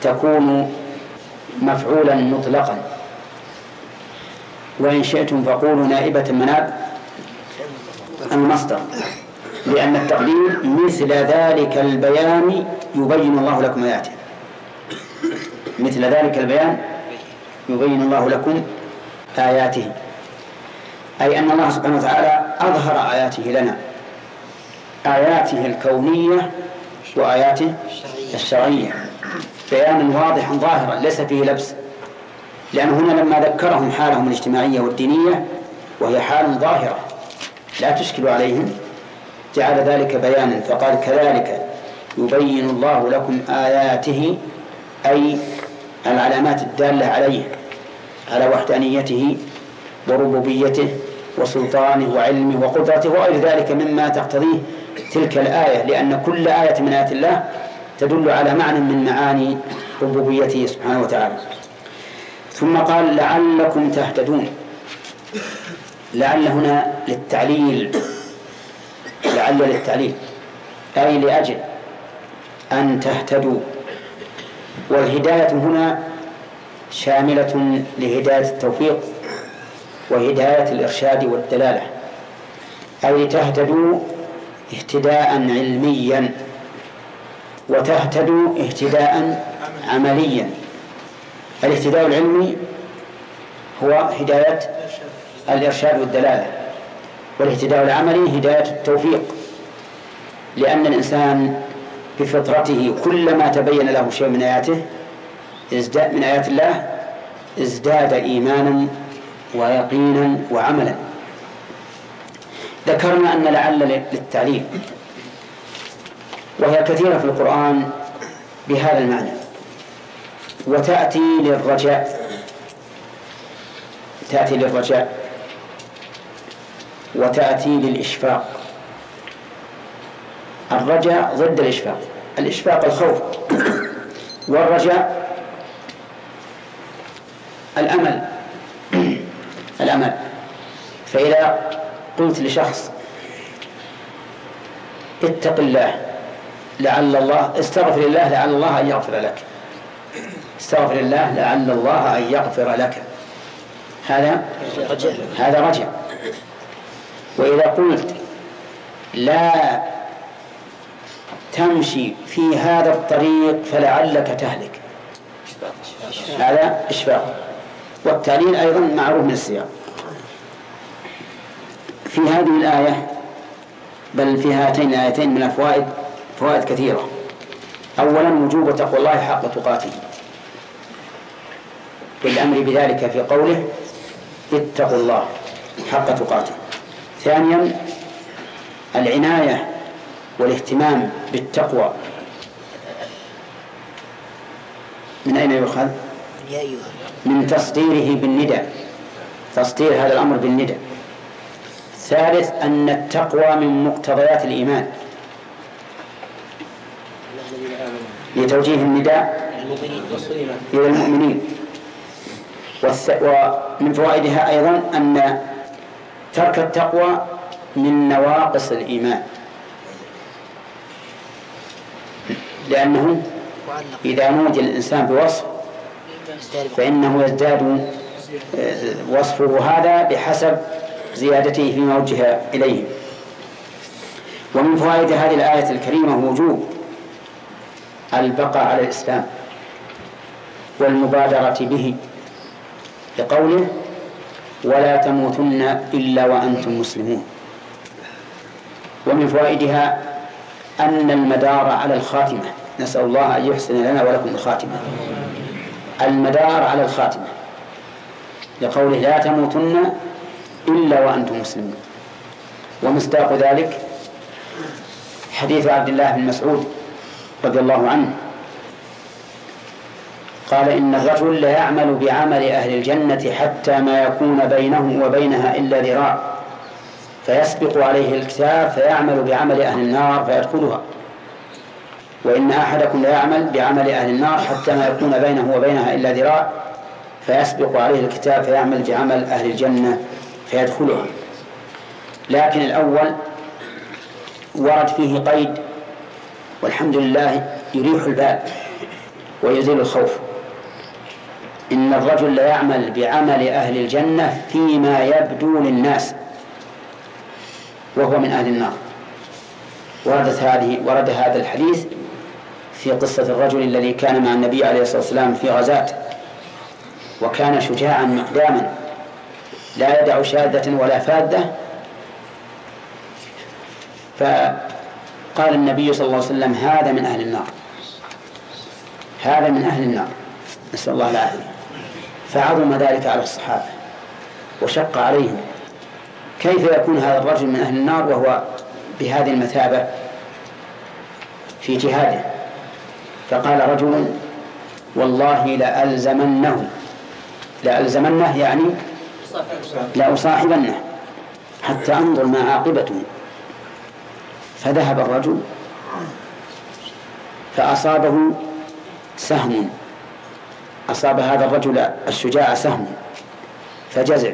B: تكون مفعولا مطلقا. وإن شئتم فقولوا نائبة مناب المصدر. لأن التقدير مثل ذلك البيان يبين الله لكم آياته مثل ذلك البيان يبين الله لكم آياته. أي أن الله سبحانه وتعالى أظهر آياته لنا. آياته الكونية وآياته الشرعية. بيانا واضحا ظاهرا ليس فيه لبس. لأن هنا لما ذكرهم حالهم الاجتماعية والدينية وهي حال ظاهرة لا تشكل عليهم جعل ذلك بيانا فقال كذلك يبين الله لكم آياته أي العلامات الدالة عليه على وحدانيته وربوبيته وسلطانه وعلمه وقدرته وغير ذلك مما تقتضيه تلك الآية لأن كل آية من آيات الله تدل على معنى من معاني ربوبيته سبحانه وتعالى. ثم قال لعلكم تهتدون. لعل هنا للتعليل لعل للتعليل. أي لأجل أن تهتدوا. والهداية هنا شاملة لهداية التوفيق وهداية الإرشاد والدلالة. أي تهتدوا اهتداء علميا وتهتدوا اهتداء عمليا. الاهتداء العلمي هو هداية الإرشاد والدلالة والاهتداء العملي هداية التوفيق لأن الإنسان بفطرته كلما تبين له شيء من آياته ازداد من آيات الله ازداد إيمانا ويقينا وعملا. ذكرنا أن لعل للتعليل وهي كثيرة في القرآن بهذا المعنى. وتأتي للرجاء. تأتي للرجاء. وتأتي للإشفاق. الرجاء ضد الإشفاق. الإشفاق الخوف. والرجاء الأمل. الأمل. فإذا قلت لشخص اتق الله لعل الله استغفر الله لعل الله أن يغفر لك. استغفر الله لعل الله أن يغفر لك. هذا هذا رجع. وإذا قلت لا تمشي في هذا الطريق فلعلك تهلك. هذا إشفاق. والتعليل أيضا معروف من السياق. في هذه الآية بل في هاتين الآيتين من الفوائد فوائد كثيرة. أولا وجوب تقوى الله حق تقاته. بالأمر بذلك في قوله اتقوا الله حق تقاته. ثانيا العناية والاهتمام بالتقوى. من أين يؤخذ؟ من تصديره بالندى. تصدير هذا الأمر بالندى. ثالث أن التقوى من مقتضيات الإيمان. لتوجيه النداء إلى المؤمنين. ومن فوائدها أيضا أن ترك التقوى من نواقص الإيمان. لأنه إذا نودي الإنسان بوصف فإنه يزداد آه، وصفه هذا بحسب زيادته فيما وجه إليه. ومن فوائد هذه الآية الكريمة وجوب البقاء على الإسلام والمبادرة به. لقوله ولا تموتن إلا وأنتم مسلمون. ومن فوائدها أن المدار على الخاتمة. نسأل الله أن يحسن لنا ولكم الخاتمة. المدار على الخاتمة. لقوله لا تموتن إلا وأنتم مسلمون. ومصداق ذلك حديث عبد الله بن مسعود رضي الله عنه قال إن الرجل لا يعمل بعمل أهل الجنة حتى ما يكون بينه وبينها إلا ذراع. فيسبق عليه الكتاب فيعمل بعمل أهل النار فيدخلها. وإن أحدكم لا يعمل بعمل أهل النار حتى ما يكون بينه وبينها إلا ذراع فيسبق عليه الكتاب فيعمل بعمل أهل الجنة فيدخلها. لكن الأول ورد فيه قيد والحمد لله يريح البال ويزيل الخوف. إن الرجل لا يعمل بعمل أهل الجنة فيما يبدو للناس وهو من أهل النار. وردت هذه ورد هذا الحديث في قصة الرجل الذي كان مع النبي عليه الصلاة والسلام في غزاة وكان شجاعا مقداما لا يدع شاذة ولا فاذة فقال النبي صلى الله عليه وسلم هذا من أهل النار هذا من أهل النار. نسأل الله العافية. فعظم ذلك على الصحابة وشق عليهم. كيف يكون هذا الرجل من أهل النار وهو بهذه المثابة في جهاده؟ فقال رجل والله لألزمنه. لألزمنه يعني لأصاحبنه حتى أنظر ما عاقبته. فذهب الرجل فأصابه سهم أصاب هذا الرجل الشجاع سهم فجزع.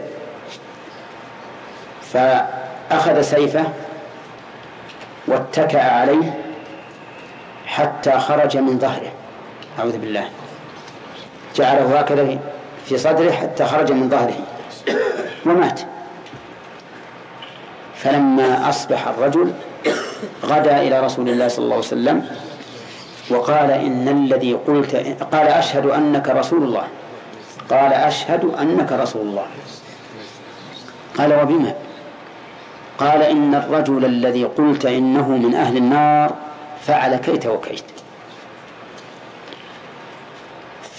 B: فأخذ سيفه واتكأ عليه حتى خرج من ظهره. أعوذ بالله. جعله هكذا في صدره حتى خرج من ظهره ومات. فلما أصبح الرجل غدا إلى رسول الله صلى الله عليه وسلم وقال إن الذي قلت قال أشهد أنك رسول الله. قال أشهد أنك رسول الله. قال وبما؟ قال إن الرجل الذي قلت إنه من أهل النار فعل كيت وكيت.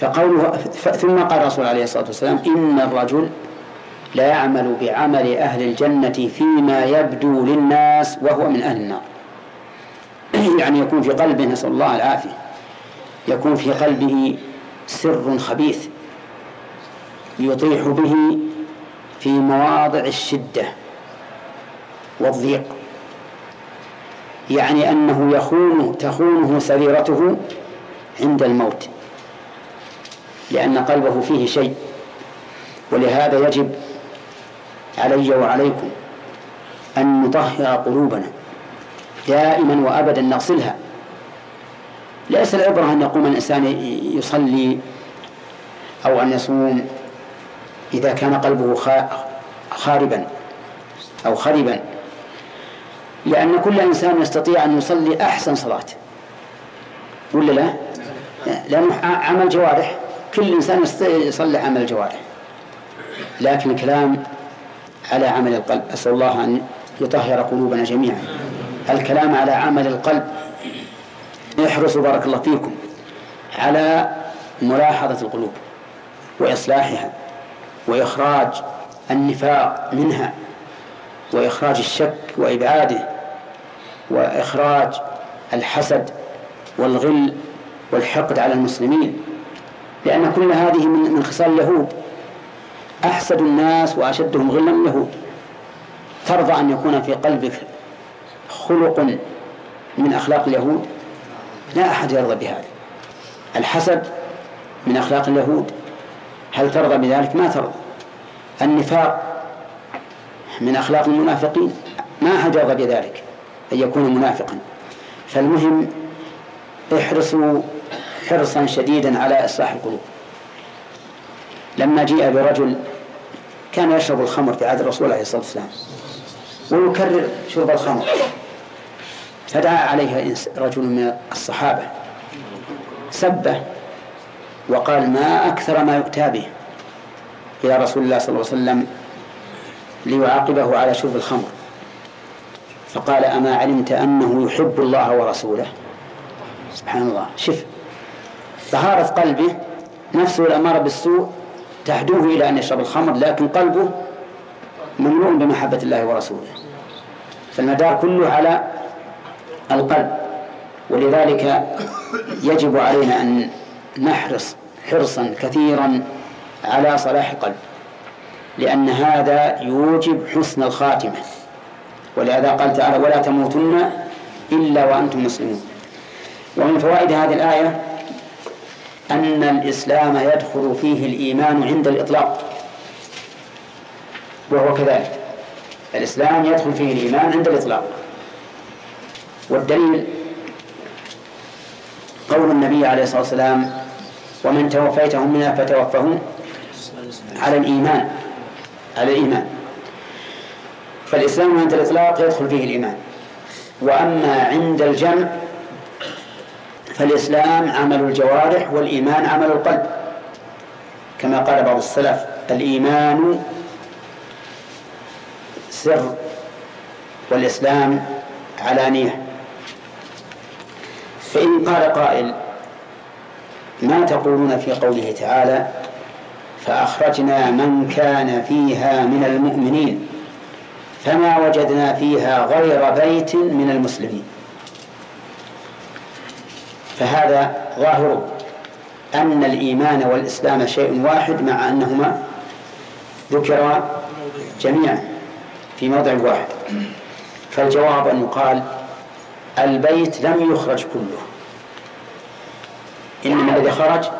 B: فقوله ثم قال الرسول عليه الصلاة والسلام إن الرجل لا يعمل بعمل أهل الجنة فيما يبدو للناس وهو من أهل النار. يعني يكون في قلبه نسأل الله العافية. يكون في قلبه سر خبيث يطيح به في مواضع الشدة والضيق. يعني أنه يخونه تخونه سريرته عند الموت لأن قلبه فيه شيء ولهذا يجب علي وعليكم أن نطهر قلوبنا. دائما وأبدا نغسلها ليس العبرة أن يقوم الإنسان يصلي أو أن يصوم إذا كان قلبه خاربا أو خربا. لأن كل إنسان يستطيع أن يصلي أحسن صلاة. ولا لا؟ لأنه عمل جوارح. كل إنسان يصلي عمل جوارح. لكن الكلام على عمل القلب أسأل الله أن يطهر قلوبنا جميعا. الكلام على عمل القلب. احرصوا بارك الله فيكم على ملاحظة القلوب وإصلاحها وإخراج النفاق منها وإخراج الشك وإبعاده وإخراج الحسد والغل والحقد على المسلمين لأن كل هذه من خصال اليهود. أحسد الناس وأشدهم غلا اليهود. ترضى أن يكون في قلبك خلق من أخلاق اليهود؟ لا أحد يرضى بهذا. الحسد من أخلاق اليهود. هل ترضى بذلك؟ ما ترضى. النفاق من أخلاق المنافقين. ما أحد يرضى بذلك أن يكون منافقا. فالمهم احرصوا حرصا شديدا على إصلاح القلوب. لما جيء برجل كان يشرب الخمر في عهد الرسول عليه الصلاة والسلام ويكرر شرب الخمر. فدعا عليه رجل من الصحابة. سبه وقال ما أكثر ما يؤتى به. إلى رسول الله صلى الله عليه وسلم ليعاقبه على شرب الخمر. فقال أما علمت أنه يحب الله ورسوله؟ سبحان الله. شف. طهارة قلبه نفسه الأمارة بالسوء تحدوه إلى أن يشرب الخمر لكن قلبه مملوء بمحبة الله ورسوله. فالمدار كله على القلب. ولذلك يجب علينا أن نحرص حرصا كثيرا على صلاح القلب لأن هذا يوجب حسن الخاتمة. ولهذا قال تعالى ولا تموتن إلا وأنتم مسلمون. ومن فوائد هذه الآية أن الإسلام يدخل فيه الإيمان عند الإطلاق وهو كذلك. الإسلام يدخل فيه الإيمان عند الإطلاق. والدليل قول النبي عليه الصلاة والسلام ومن توفيتهم منا فتوفهم على الإيمان. على الإيمان. فالإسلام عند الإطلاق يدخل فيه الإيمان. وأما عند الجمع فالإسلام عمل الجوارح والإيمان عمل القلب. كما قال بعض السلف الإيمان سر والإسلام علانية. فإن قال قائل ما تقولون في قوله تعالى فأخرجنا من كان فيها من المؤمنين فما وجدنا فيها غير بيت من المسلمين. فهذا ظاهره أن الإيمان والإسلام شيء واحد مع أنهما ذكرا جميعا في موضع واحد. فالجواب أن يقال البيت لم يخرج كله. إنما الذي خرج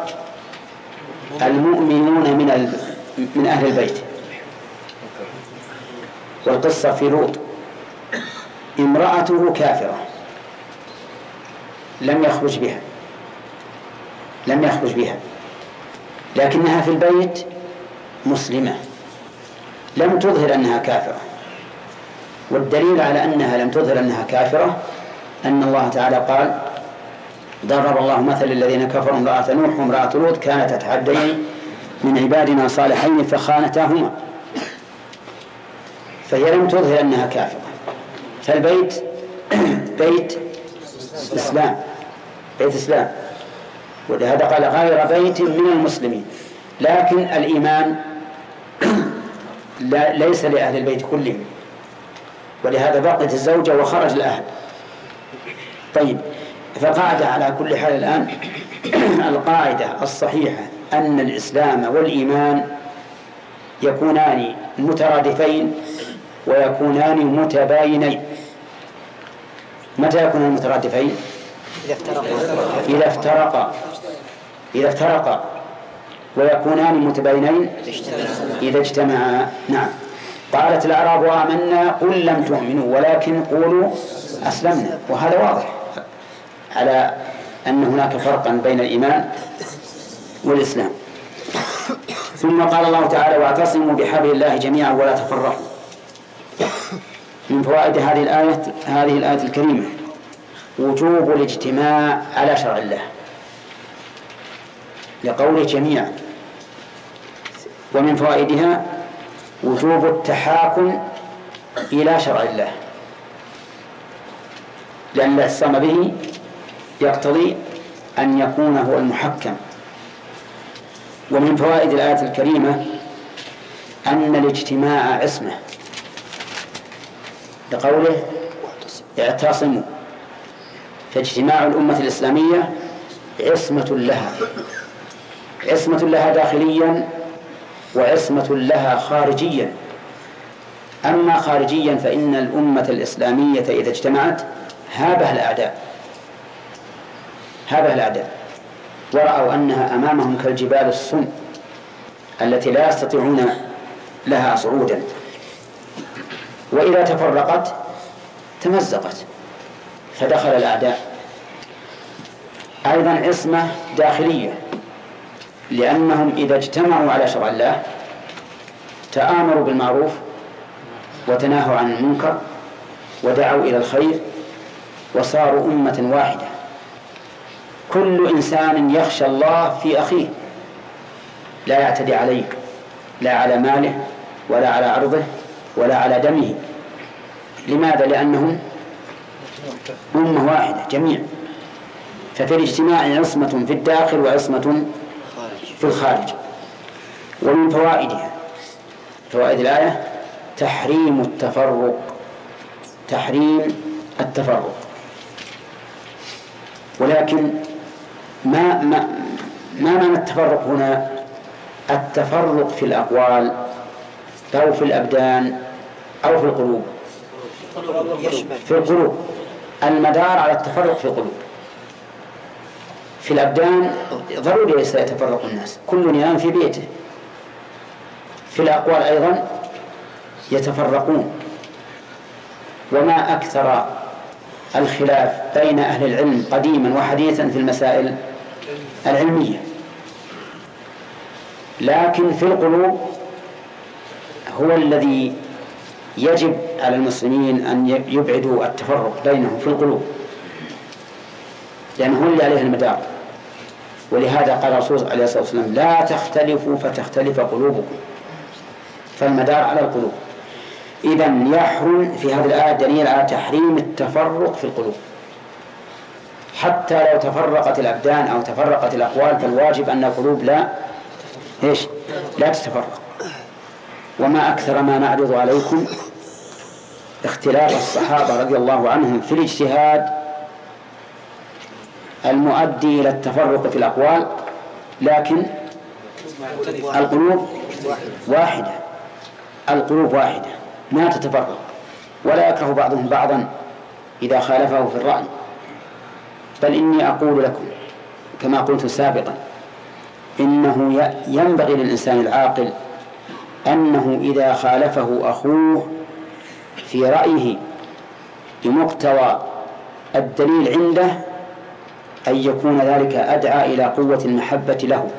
B: المؤمنون من من أهل البيت. والقصة في لوط. امرأته كافرة. لم يخرج بها. لم يخرج بها. لكنها في البيت مسلمة. لم تظهر أنها كافرة. والدليل على أنها لم تظهر أنها كافرة أن الله تعالى قال ضرب الله مثل الذين كفروا امرأة نوح وامرأة لوط كانتا تحدين من عبادنا صالحين فخانتاهما. فهي لم تظهر أنها كافرة. فالبيت بيت إسلام بيت إسلام. ولهذا قال غير بيت من المسلمين. لكن الإيمان لا ليس لأهل البيت كلهم. ولهذا بقيت الزوجة وخرج الأهل. طيب فقاعدة على كل حال الآن. القاعدة الصحيحة أن الإسلام والإيمان يكونان مترادفين ويكونان متباينين. متى يكونان مترادفين؟
K: إذا افترقا.
B: إذا افترقا. إذا افترقا. ويكونان متباينين؟ إذا اجتمعا. نعم. قالت الأعراب آمنا قل لم تؤمنوا ولكن قولوا أسلمنا. وهذا واضح. على أن هناك فرقا بين الإيمان والإسلام. ثم قال الله تعالى واعتصموا بحبل الله جميعا ولا تفرقوا. من فوائد هذه الآية هذه الآية الكريمة وجوب الاجتماع على شرع الله لقوله جميعا ومن فوائدها وجوب التحاكم إلى شرع الله لأن الاعتصام به يقتضي أن يكون هو المحكم. ومن فوائد الآية الكريمة أن الاجتماع عصمة. لقوله اعتصموا. فاجتماع الأمة الإسلامية عصمة لها. عصمة لها داخليا وعصمة لها خارجيا. أما خارجيا فإن الأمة الإسلامية إذا اجتمعت هابه الأعداء. هابه الأعداء ورأوا أنها أمامهم كالجبال الصم التي لا يستطيعون لها صعودا. وإذا تفرقت تمزقت. فدخل الأعداء أيضا عصمة داخلية. لأنهم إذا اجتمعوا على شرع الله تآمروا بالمعروف وتناهوا عن المنكر ودعوا إلى الخير وصاروا أمة واحدة. كل إنسان يخشى الله في أخيه. لا يعتدي عليه لا على ماله ولا على عرضه ولا على دمه. لماذا؟ لأنهم أمة واحدة جميع. ففي الاجتماع عصمة في الداخل وعصمة في الخارج. ومن فوائدها فوائد الآية تحريم التفرق تحريم التفرق. ولكن ما ما ما معنى التفرق هنا؟ التفرق في الأقوال أو في الأبدان أو في القلوب. في القلوب. المدار على التفرق في القلوب. في الأبدان ضروري ليس يتفرق الناس. كل ينام في بيته. في الأقوال أيضا يتفرقون. وما أكثر الخلاف بين أهل العلم قديما وحديثا في المسائل العلمية. لكن في القلوب هو الذي يجب على المسلمين أن يبعدوا التفرق بينهم في القلوب. لأنه اللي عليه المدار. ولهذا قال الرسول عليه الصلاة والسلام لا تختلفوا فتختلف قلوبكم. فالمدار على القلوب. إذا يحرم في هذه الآية دليل على تحريم التفرق في القلوب. حتى لو تفرقت الأبدان أو تفرقت الأقوال فالواجب أن القلوب لا إيش؟ لا تتفرق. وما أكثر ما نعرض عليكم اختلاف الصحابة رضي الله عنهم في الاجتهاد المؤدي إلى التفرق في الأقوال لكن القلوب واحدة القلوب واحدة ما تتفرق. ولا يكره بعضهم بعضا إذا خالفه في الرأي. بل إني أقول لكم كما قلت سابقا إنه ينبغي للإنسان العاقل أنه إذا خالفه أخوه في رأيه بمقتضى الدليل عنده أن يكون ذلك أدعى إلى قوة المحبة له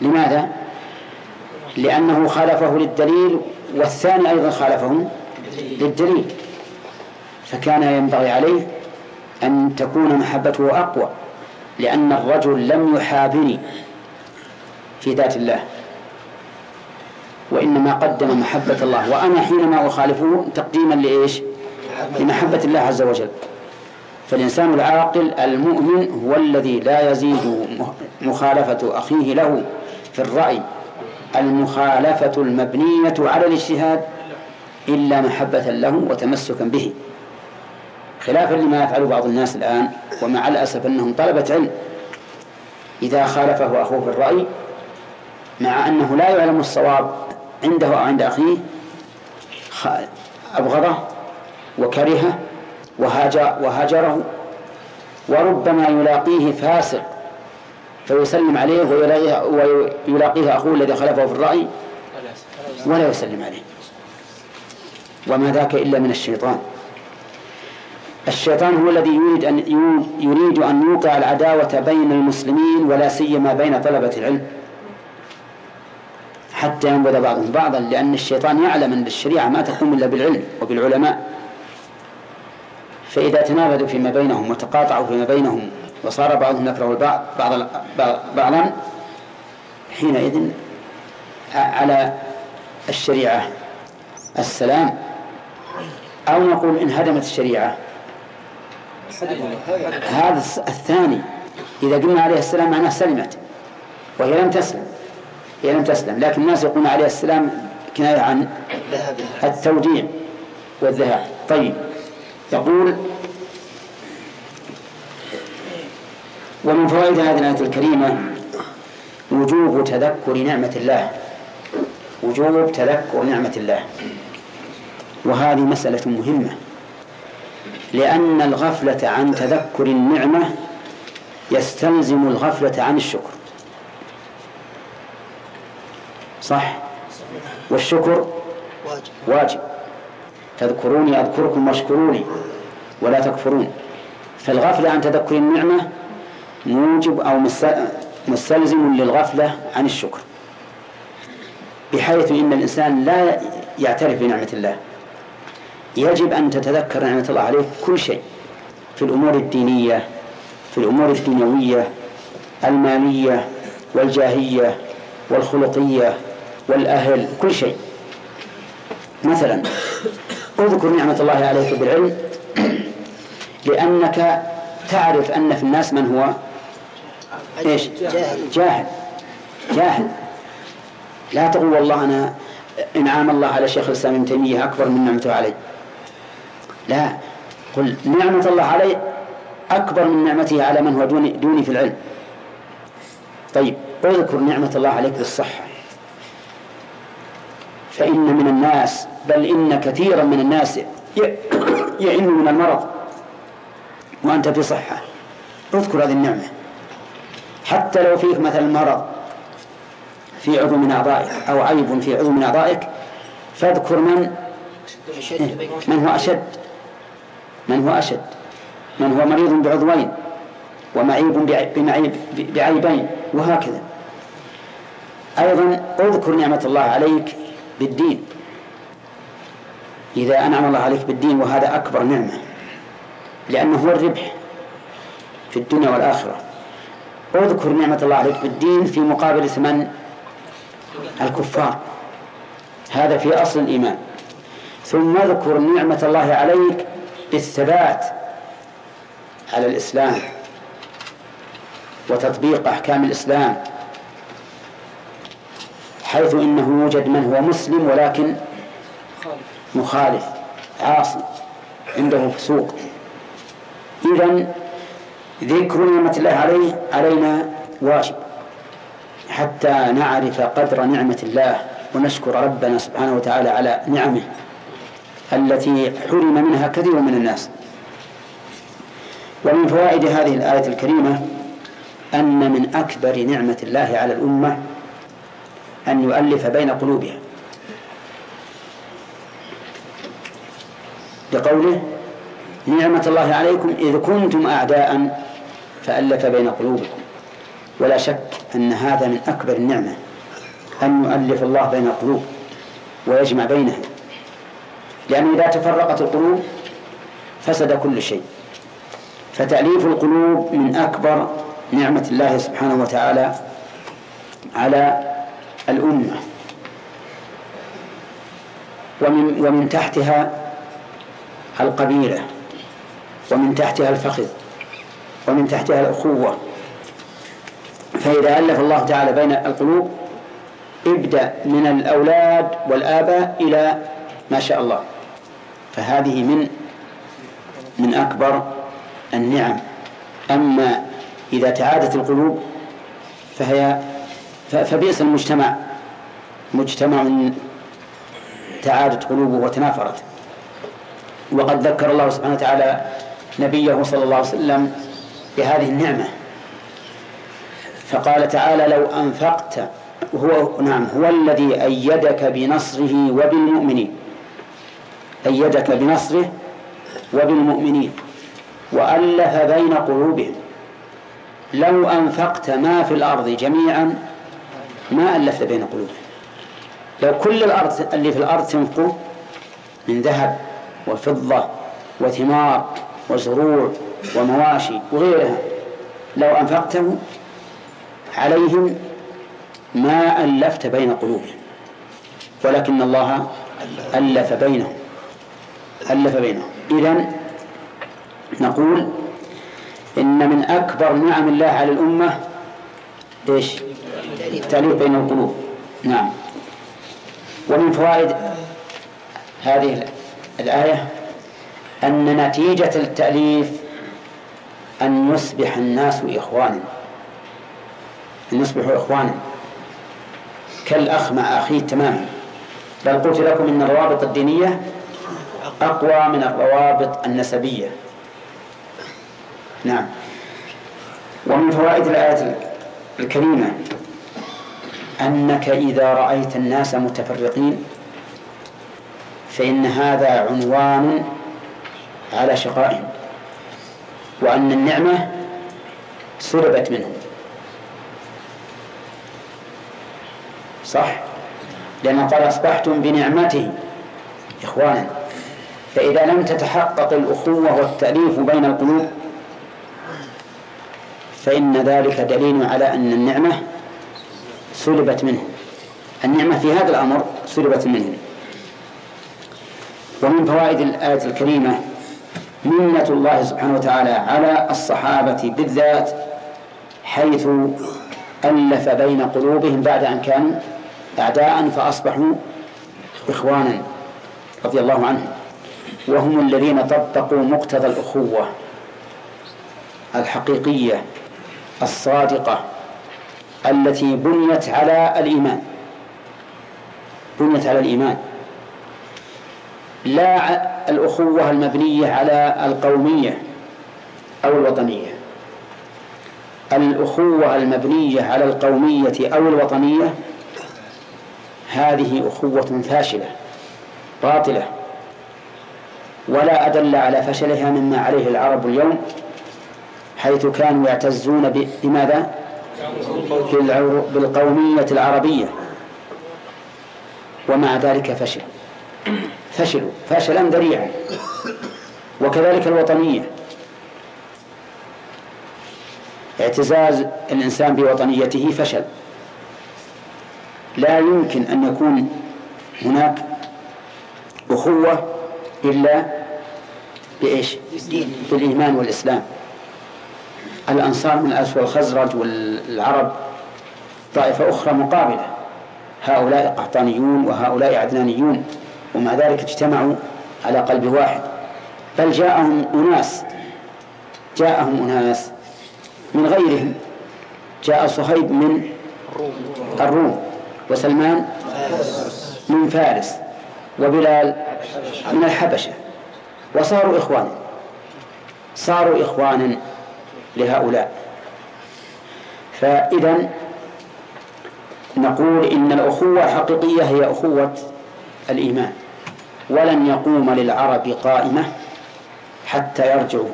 B: لماذا؟ لأنه خالفه للدليل والثاني أيضا خالفه للدليل فكان ينبغي عليه أن تكون محبته أقوى لأن الرجل لم يحابني في ذات الله. وإنما قدم محبة الله. وأنا حينما أخالفه تقديما لإيش؟ لمحبة الله عز وجل. فالإنسان العاقل المؤمن هو الذي لا يزيد مخالفة أخيه له في الرأي. المخالفة المبنية على الاجتهاد إلا محبة له وتمسكا به. خلافا لما يفعل بعض الناس الآن ومع الأسف أنهم طلبة علم. إذا خالفه أخوه في الرأي مع أنه لا يعلم الصواب عنده أو عند أخيه أبغضه وكرهه وهاجره وربما يلاقيه فاسق فيسلم عليه ويلاقيه أخوه الذي خلفه في الرأي ولا يسلم عليه. وما ذاك إلا من الشيطان. الشيطان هو الذي يريد أن يريد أن يوقع العداوة بين المسلمين ولا سيما بين طلبة العلم. حتى ينبذ بعضهم بعضا لأن الشيطان يعلم أن الشريعة ما تقوم إلا بالعلم وبالعلماء. فإذا تنابذوا فيما بينهم وتقاطعوا فيما بينهم وصار بعضهم يكره البعض بعض بعضا حينئذ على الشريعة السلام. أو نقول انهدمت الشريعة. هذا الثاني. إذا قلنا عليه السلام معناه سلمت وهي لم تسلم. هي لم تسلم لكن الناس يقولون عليه السلام كناية عن التوديع والذهاب. طيب. يقول ومن فوائد هذه الآية الكريمة وجوب تذكر نعمة الله. وجوب تذكر نعمة الله. وهذه مسألة مهمة. لأن الغفلة عن تذكر النعمة يستلزم الغفلة عن الشكر. صح؟ والشكر واجب. تذكروني أذكركم واشكروني ولا تكفرون. فالغفلة عن تذكر النعمة موجب أو مستلزم للغفلة عن الشكر. بحيث إن الإنسان لا يعترف بنعمة الله. يجب أن تتذكر نعمة الله عليك كل شيء في الأمور الدينية في الأمور الدنيوية المالية والجاهية والخلقية والأهل كل شيء. مثلا اذكر نعمة الله عليك بالعلم لأنك تعرف أن في الناس من هو؟ إيش؟ جاهل. جاهل. لا تقول والله أنا إنعام الله على شيخ الإسلام ابن تيمية أكبر من نعمته علي. لا. قل نعمة الله علي أكبر من نعمته على من هو دوني, دوني في العلم. طيب اذكر نعمة الله عليك بالصحة فإن من الناس بل إن كثيرا من الناس يئن من المرض وأنت في صحة. اذكر هذه النعمة. حتى لو فيك مثلا مرض في عضو من أعضائك أو عيب في عضو من أعضائك فاذكر من من هو أشد. من هو أشد؟ من هو مريض بعضوين ومعيب بمعيب بعيبين؟ وهكذا. أيضا أذكر نعمة الله عليك بالدين. إذا أنعم الله عليك بالدين وهذا أكبر نعمة لأنه هو الربح في الدنيا والآخرة. أذكر نعمة الله عليك بالدين في مقابل ثمن الكفار. هذا في أصل الإيمان. ثم اذكر نعمة الله عليك بالثبات على الإسلام وتطبيق أحكام الإسلام حيث إنه يوجد من هو مسلم ولكن مخالف عاصي عنده فسوق. إذا ذكر نعمة الله عليه علينا واجب حتى نعرف قدر نعمة الله ونشكر ربنا سبحانه وتعالى على نعمه. التي حرم منها كثير من الناس. ومن فوائد هذه الآية الكريمة أن من أكبر نعمة الله على الأمة أن يؤلف بين قلوبها. لقوله نعمة الله عليكم إذ كنتم أعداء فألف بين قلوبكم. ولا شك أن هذا من أكبر النعمة أن يؤلف الله بين القلوب ويجمع بينها لأنه إذا تفرقت القلوب فسد كل شيء. فتأليف القلوب من أكبر نعمة الله سبحانه وتعالى على الأمة. ومن ومن تحتها القبيلة. ومن تحتها الفخذ. ومن تحتها الأخوة. فإذا ألف الله تعالى بين القلوب ابدأ من الأولاد والآباء إلى ما شاء الله. فهذه من من أكبر النعم. أما إذا تعادت القلوب فهي فبئس المجتمع. مجتمع تعادت قلوبه وتنافرت. وقد ذكر الله سبحانه وتعالى نبيه صلى الله عليه وسلم بهذه النعمة. فقال تعالى لو أنفقت هو نعم هو الذي أيدك بنصره وبالمؤمنين. أيدك بنصره وبالمؤمنين وألف بين قلوبهم. لو أنفقت ما في الأرض جميعا ما ألفت بين قلوبهم. لو كل الأرض اللي في الأرض تنفقه من ذهب وفضة وثمار وزروع ومواشي وغيرها لو أنفقته عليهم ما ألفت بين قلوبهم. ولكن الله ألف بينهم. ألف بينهم. إذا نقول إن من أكبر نعم الله على الأمة إيش؟ التأليف بين القلوب. نعم. ومن فوائد هذه الآية أن نتيجة التأليف أن يصبح الناس إخوانا. أن يصبحوا إخوانا. كالأخ مع أخيه تماما. بل قلت لكم إن الروابط الدينية أقوى من الروابط النسبية. نعم. ومن فوائد الآية الكريمة أنك إذا رأيت الناس متفرقين فإن هذا عنوان على شقائهم وأن النعمة سلبت منهم. صح؟ لأن قال أصبحتم بنعمته إخوانا. فإذا لم تتحقق الأخوة والتأليف بين القلوب فإن ذلك دليل على أن النعمة سلبت منه. النعمة في هذا الأمر سلبت منه. ومن فوائد الآية الكريمة منة الله سبحانه وتعالى على الصحابة بالذات حيث ألف بين قلوبهم بعد أن كانوا أعداء فأصبحوا إخوانا رضي الله عنهم. وهم الذين طبقوا مقتضى الأخوة الحقيقية الصادقة التي بنيت على الإيمان. بنيت على الإيمان. لا الأخوة المبنية على القومية أو الوطنية. الأخوة المبنية على القومية أو الوطنية هذه أخوة فاشلة باطلة. ولا أدل على فشلها مما عليه العرب اليوم حيث كانوا يعتزون بماذا؟ بالقومية العربية. ومع ذلك فشل فشلوا. فشلا ذريعا. وكذلك الوطنية. اعتزاز الإنسان بوطنيته فشل. لا يمكن أن يكون هناك أخوة إلا بإيش؟ بالإيمان والإسلام. الأنصار من الأس والخزرج والعرب طائفة أخرى مقابلة. هؤلاء قحطانيون وهؤلاء عدنانيون ومع ذلك اجتمعوا على قلب واحد. بل جاءهم أناس جاءهم أناس من غيرهم. جاء صهيب من الروم. وسلمان من فارس. وبلال من الحبشة. وصاروا إخوانا. صاروا إخوانا لهؤلاء. فإذا نقول إن الأخوة الحقيقية هي أخوة الإيمان. ولن يقوم للعرب قائمة حتى يرجعوا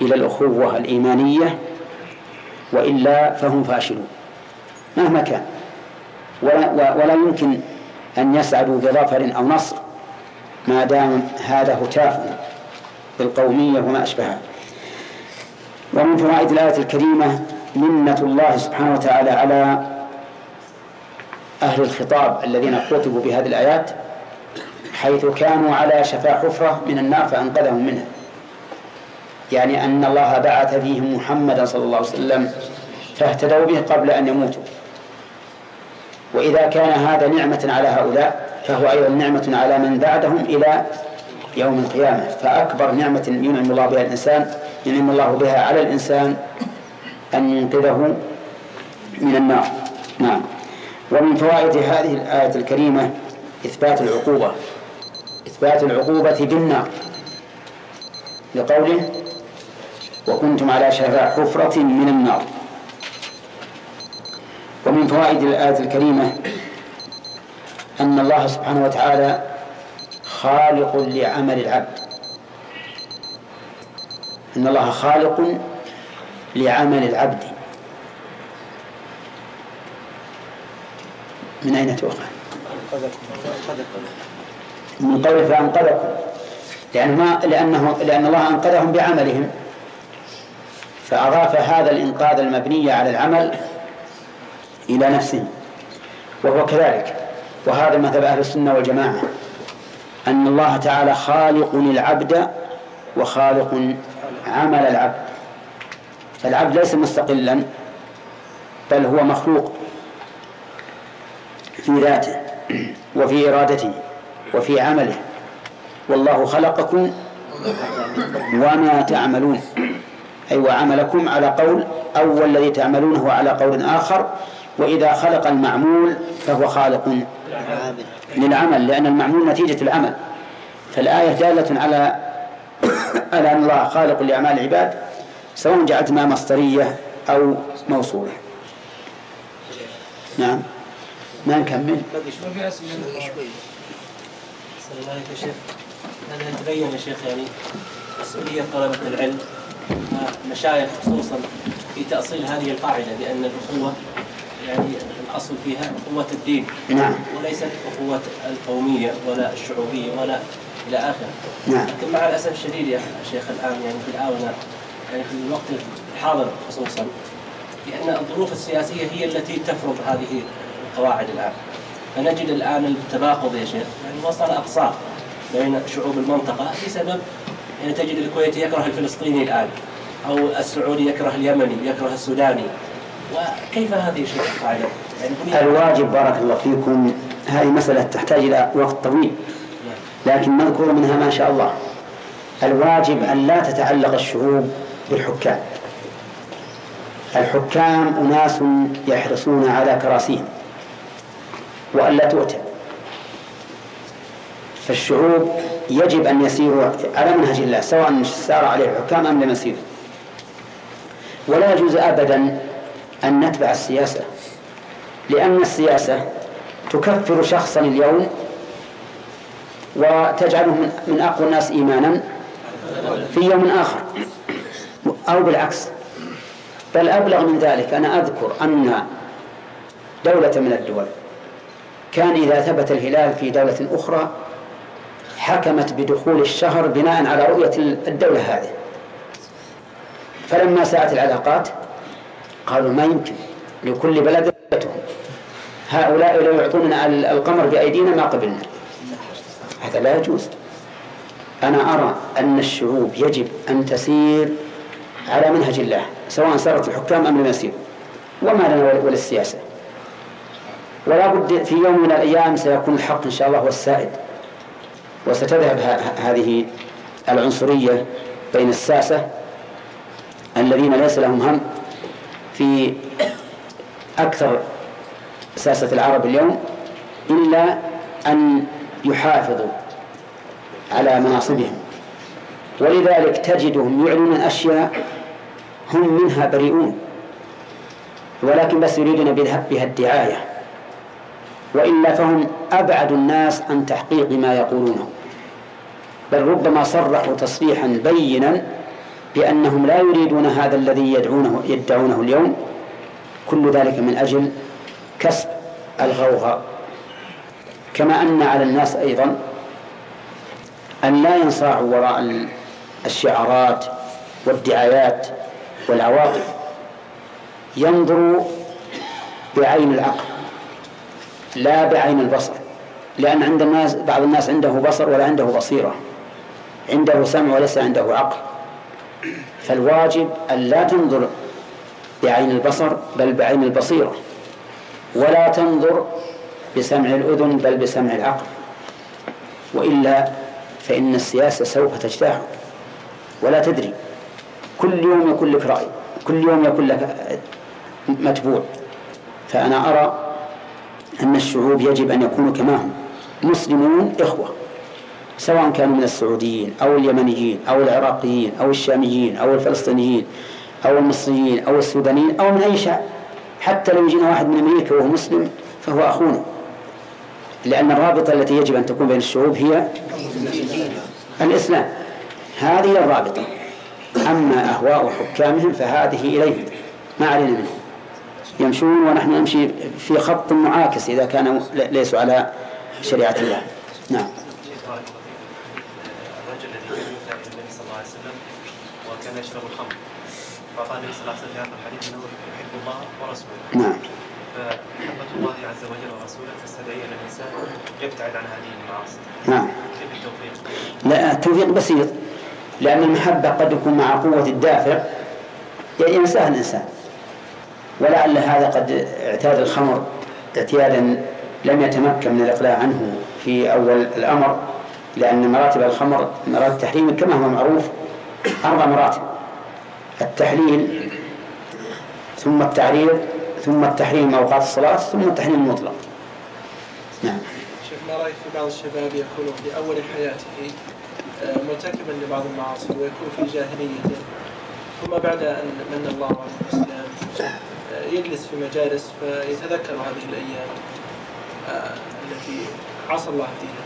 B: إلى الأخوة الإيمانية وإلا فهم فاشلون. مهما كان. ولا, ولا يمكن أن يسعدوا بظفر أو نصر ما دام هذا هتاف بالقومية وما أشبهها ومن فوائد الآية الكريمة منة الله سبحانه وتعالى على أهل الخطاب الذين خطبوا بهذه الآيات حيث كانوا على شفا حفرة من النار فأنقذهم منها. يعني أن الله بعث فيهم محمدا صلى الله عليه وسلم فاهتدوا به قبل أن يموتوا. وإذا كان هذا نعمة على هؤلاء فهو أيضا نعمة على من بعدهم إلى يوم القيامة. فأكبر نعمة ينعم الله بها الإنسان ينعم الله بها على الإنسان أن ينقذه من النار. نعم. ومن فوائد هذه الآية الكريمة إثبات العقوبة. إثبات العقوبة بالنار لقوله وكنتم على شفا حفرة من النار. ومن فوائد الآية الكريمة أن الله سبحانه وتعالى خالق لعمل العبد. أن الله خالق لعمل العبد. من أين تؤخذ؟ من قوله فأنقذكم. لأن ما لأنه لأن الله أنقذهم بعملهم. فأضاف هذا الإنقاذ المبني على العمل إلى نفسه. وهو كذلك. وهذا مذهب أهل السنة والجماعة. أن الله تعالى خالق للعبد وخالق عمل العبد. فالعبد ليس مستقلا بل هو مخلوق في ذاته وفي إرادته وفي عمله. والله خلقكم وما تعملون. أي أيوة وعملكم على قول أو الذي تعملونه على قول آخر. وإذا خلق المعمول فهو خالق للعمل لأن المعمول نتيجة العمل. فالآية دالة على على أن الله خالق لأعمال العباد سواء جعلتها مصدرية أو موصولة. نعم. ما نكمل؟
H: أنا تبين يا شيخ يعني مسؤولية طلبة العلم مشايخ خصوصا في تأصيل هذه القاعدة بأن الأخوة يعني الأصل فيها أخوة الدين.
B: نعم.
H: وليست أخوة القومية ولا الشعوبية ولا إلى آخره
B: نعم.
H: لكن مع الأسف الشديد يا شيخ الآن يعني في الآونة يعني في الوقت الحاضر خصوصا لأن الظروف السياسية هي التي تفرض هذه القواعد الآن. فنجد الآن التباغض يا شيخ يعني وصل أقصاه بين شعوب المنطقة. بسبب يعني تجد الكويتي يكره الفلسطيني الآن أو السعودي يكره اليمني يكره السوداني. وكيف هذه الشيء القاعدة؟
B: يعني الواجب بارك الله فيكم. هذه مسألة تحتاج إلى وقت طويل لكن نذكر منها ما شاء الله. الواجب أن لا تتعلق الشعوب بالحكام. الحكام أناس يحرصون على كراسيهم وألا تؤتى. فالشعوب يجب أن يسيروا على منهج الله سواء سار عليه الحكام أم لم يسيروا. ولا يجوز أبدا أن نتبع السياسة لأن السياسة تكفر شخصا اليوم وتجعله من أقوى الناس إيمانا في يوم آخر. أو بالعكس. بل أبلغ من ذلك أنا أذكر أن دولة من الدول كان إذا ثبت الهلال في دولة أخرى حكمت بدخول الشهر بناء على رؤية الدولة هذه. فلما ساءت العلاقات قالوا ما يمكن لكل بلد هؤلاء لو يعطوننا القمر بأيدينا ما قبلنا. هذا لا يجوز. أنا أرى أن الشعوب يجب أن تسير على منهج الله سواء سارت الحكام أم لم يسيروا وما لنا وللسياسة ولا بد في يوم من الأيام سيكون الحق إن شاء الله هو السائد. وستذهب هذه العنصرية بين الساسة الذين ليس لهم هم في أكثر ساسة العرب اليوم إلا أن يحافظوا على مناصبهم. ولذلك تجدهم يعلنون أشياء هم منها بريئون ولكن بس يريدون بها الدعاية. وإلا فهم أبعد الناس عن تحقيق ما يقولونه. بل ربما صرحوا تصريحا بينا بأنهم لا يريدون هذا الذي يدعونه يدعونه اليوم. كل ذلك من أجل كسب الغوغاء. كما أن على الناس أيضا أن لا ينصاعوا وراء الشعارات والدعايات والعواطف ينظروا بعين العقل لا بعين البصر. لأن عند الناس بعض الناس عنده بصر ولا عنده بصيرة. عنده سمع وليس عنده عقل. فالواجب أن لا تنظر بعين البصر بل بعين البصيرة. ولا تنظر بسمع الأذن بل بسمع العقل. وإلا فإن السياسة سوف تجتاحك. ولا تدري. كل يوم يكون لك رأي. كل يوم يكون لك متبوع. فأنا أرى أن الشعوب يجب أن يكونوا كما هم. مسلمون إخوة. سواء كانوا من السعوديين أو اليمنيين أو العراقيين أو الشاميين أو الفلسطينيين أو المصريين أو السودانيين أو من أي شعب حتى لو يجينا واحد من أمريكا وهو مسلم فهو أخونا. لأن الرابطة التي يجب أن تكون بين الشعوب هي الإسلام. هذه الرابطة. أما أهواء حكامهم فهذه إليهم. ما علينا منهم. يمشون ونحن نمشي في خط معاكس إذا كانوا ليسوا على شريعة الله. نعم
L: الرجل الذي كان يؤتى إلى النبي صلى الله عليه وسلم وكان يشرب الخمر. فقال النبي صلى الله عليه وسلم في هذا الحديث إنه يحب الله ورسوله.
B: نعم.
L: فمحبة الله عز وجل ورسوله تستدعي ان الإنسان يبتعد عن هذه المعاصي.
B: نعم.
L: كيف التوفيق؟
B: لا التوفيق بسيط. لأن المحبة قد يكون مع قوة الدافع. ينساها الإنسان. ولعل هذا قد اعتاد الخمر اعتيادا لم يتمكن من الإقلاع عنه في أول الأمر. لأن مراتب الخمر مراتب التحريم كما هو معروف أربع مراتب. التحليل ثم التعريض ثم التحريم أوقات الصلاة ثم التحريم المطلق. نعم.
M: شيخ ما رأيك في بعض الشباب يكون في أول حياته آه، مرتكبا لبعض المعاصي ويكون في جاهليته ثم بعد أن من الله على الإسلام آه، يجلس في مجالس فيتذكر هذه الأيام آه، التي عصى الله فيها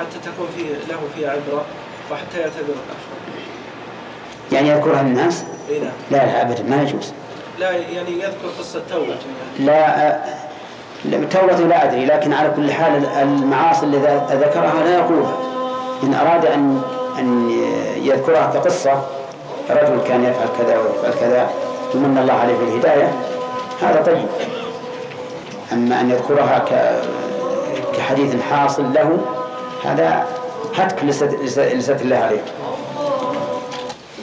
M: حتى تكون فيه له فيها عبرة وحتى يعتبر الآخر
B: يعني يذكرها الناس؟
M: اي نعم.
B: لا لا أبدا ما يجوز.
M: لا يعني يذكر قصة توبته يعني.
B: لا لا- توبته لا أدري لكن على كل حال المعاصي اللي ذكرها لا يقولها إن أراد أن أن يذكرها كقصة رجل كان يفعل كذا ويفعل كذا ومن الله عليه بالهداية هذا طيب. أما أن يذكرها ك كحديث حاصل له هذا هتك لست الله عليه.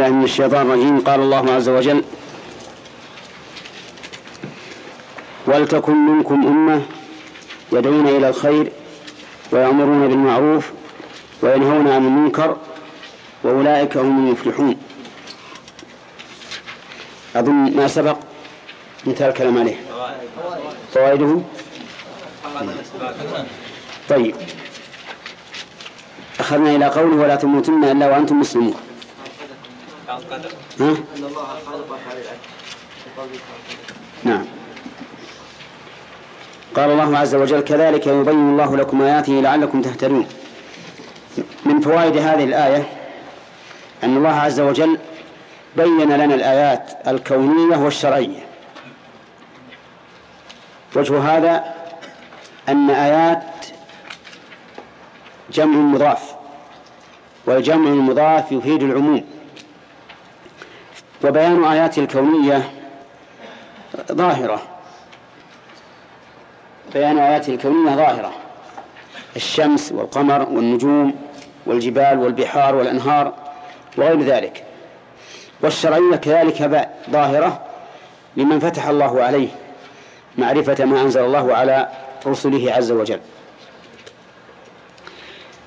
B: بالله من الشيطان الرجيم قال الله عز وجل ولتكن منكم أمة يدعون إلى الخير ويأمرون بالمعروف وينهون عن المنكر وأولئك هم المفلحون. أظن ما سبق انتهى الكلام عليه. فوائده؟ طيب. أخذنا إلى قوله ولا تموتن إلا وأنتم مسلمون. ها؟
M: أن الله خالق حال
B: نعم. قال الله عز وجل كذلك يبين الله لكم آياته لعلكم تهتدون. من فوائد هذه الآية أن الله عز وجل بين لنا الآيات الكونية والشرعية. وجه هذا أن آيات جمع مضاف والجمع المضاف يفيد العموم. وبيان آياته الكونية ظاهرة. بيان آياته الكونية ظاهرة. الشمس والقمر والنجوم والجبال والبحار والأنهار وغير ذلك. والشرعية كذلك ظاهرة لمن فتح الله عليه معرفة ما أنزل الله على رسله عز وجل.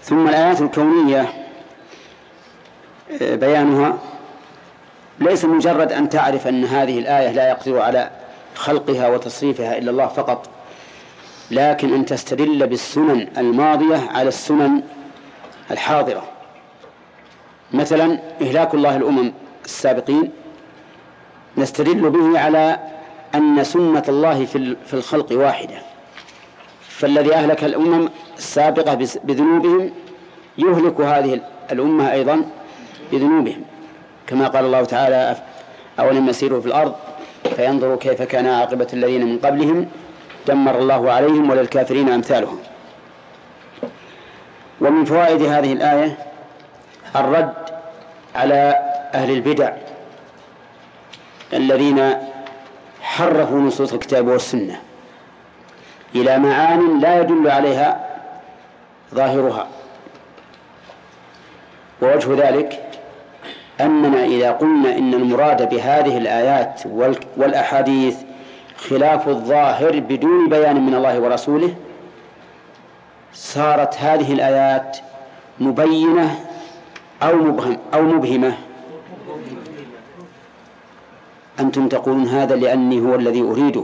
B: ثم الآيات الكونية آه، بيانها ليس مجرد أن تعرف أن هذه الآية لا يقدر على خلقها وتصريفها إلا الله فقط لكن أن تستدل بالسنن الماضية على السنن الحاضرة. مثلا إهلاك الله الأمم السابقين نستدل به على أن سنة الله في الخلق واحدة. فالذي أهلك الأمم السابقة بذنوبهم يهلك هذه الأمة أيضا بذنوبهم. كما قال الله تعالى أولم يسيروا في الأرض فينظروا كيف كان عاقبة الذين من قبلهم دمر الله عليهم وللكافرين أمثالهم. ومن فوائد هذه الآية الرد على أهل البدع الذين حرفوا نصوص الكتاب والسنة إلى معان لا يدل عليها ظاهرها. ووجه ذلك أننا إذا قلنا إن المراد بهذه الآيات والأحاديث خلاف الظاهر بدون بيان من الله ورسوله صارت هذه الآيات مبينة أو مبهم أو مبهمة؟ أنتم تقولون هذا لأني هو الذي أريده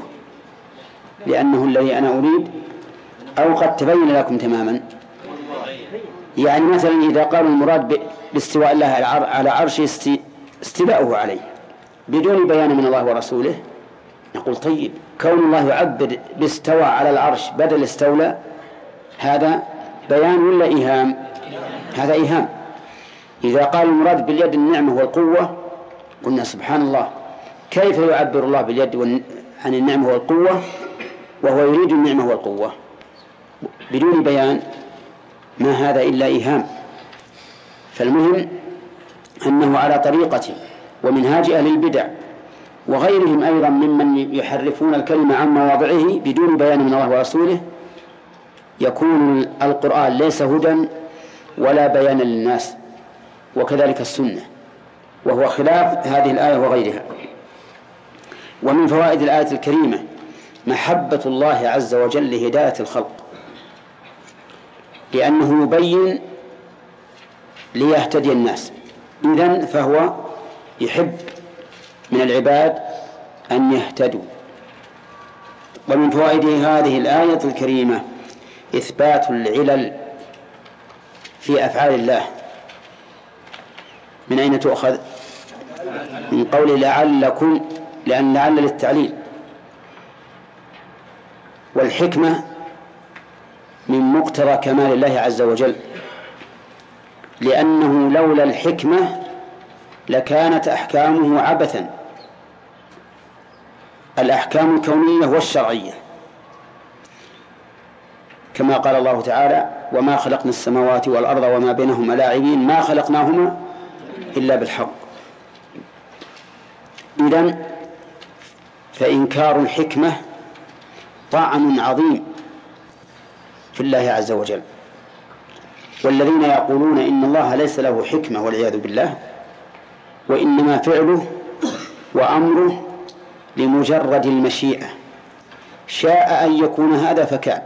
B: لأنه الذي أنا أريد أو قد تبين لكم تماما؟ يعني مثلا إذا قالوا المراد باستواء الله على عرشه استيلاؤه عليه بدون بيان من الله ورسوله نقول طيب كون الله يعبر باستوى على العرش بدل استولى هذا بيان ولا إيهام؟ هذا إيهام. إذا قال المراد باليد النعمة والقوة قلنا سبحان الله كيف يعبر الله باليد عن النعمة والقوة؟ وهو يريد النعمة والقوة بدون بيان. ما هذا إلا إيهام. فالمهم أنه على طريقة ومنهاج أهل البدع وغيرهم أيضا ممن يحرفون الكلمة عن مواضعه بدون بيان من الله ورسوله يكون القرآن ليس هدى ولا بيانا للناس وكذلك السنة وهو خلاف هذه الآية وغيرها. ومن فوائد الآية الكريمة محبة الله عز وجل لهداية الخلق. لأنه يبين ليهتدي الناس. إذن فهو يحب من العباد أن يهتدوا. ومن فوائد هذه الآية الكريمة إثبات العلل في أفعال الله. من أين تؤخذ؟ من قول لعلكم لأن لعل للتعليل. والحكمة من مقتضى كمال الله عز وجل. لأنه لولا الحكمة لكانت أحكامه عبثا. الأحكام الكونية والشرعية. كما قال الله تعالى وما خلقنا السماوات والأرض وما بينهما لاعبين ما خلقناهما إلا بالحق. إذن فإنكار الحكمة طعن عظيم. في الله عز وجل. والذين يقولون إن الله ليس له حكمة والعياذ بالله وإنما فعله وأمره لمجرد المشيئة. شاء أن يكون هذا فكان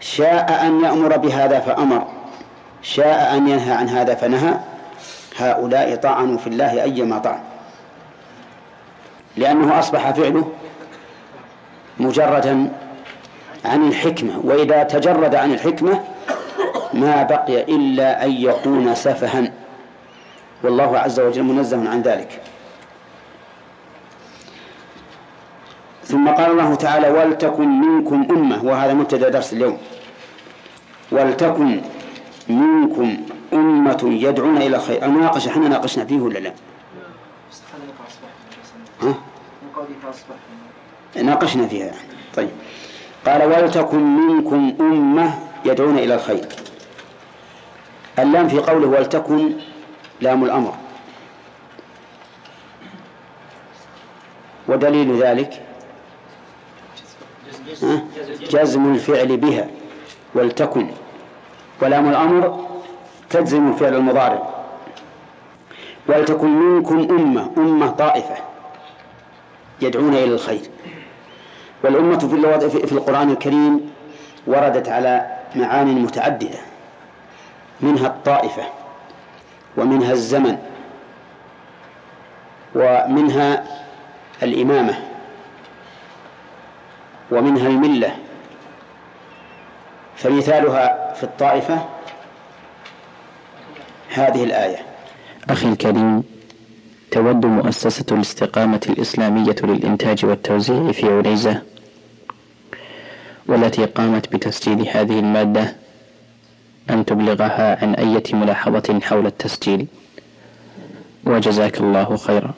B: شاء أن يأمر بهذا فأمر. شاء أن ينهى عن هذا فنهى. هؤلاء طعنوا في الله أيما طعن. لأنه أصبح فعله مجردا عن الحكمة وإذا تجرد عن الحكمة ما بقي إلا أن يكون سفها. والله عز وجل منزه عن ذلك. ثم قال الله تعالى ولتكن منكم أمة. وهذا مبتدأ درس اليوم. ولتكن منكم أمة يدعون إلى الخير. المناقشة إحنا ناقشنا فيه ولا لا؟ ها؟ ناقشنا فيها يعني. طيب. قال ولتكن منكم أمة يدعون إلى الخير. اللام في قوله ولتكن لام الأمر. ودليل ذلك؟ جزم الفعل بها ولتكن. ولام الأمر تجزم الفعل المضارع. ولتكن منكم أمة أمة طائفة يدعون إلى الخير. والأمة في اللغة في القرآن الكريم وردت على معان متعددة. منها الطائفة ومنها الزمن ومنها الإمامة ومنها الملة. فمثالها في الطائفة هذه الآية.
A: أخي الكريم تود مؤسسة الاستقامة الإسلامية للإنتاج والتوزيع في عنيزة والتي قامت بتسجيل هذه المادة أن تبلغها عن أية ملاحظة حول التسجيل. وجزاك الله خيرا.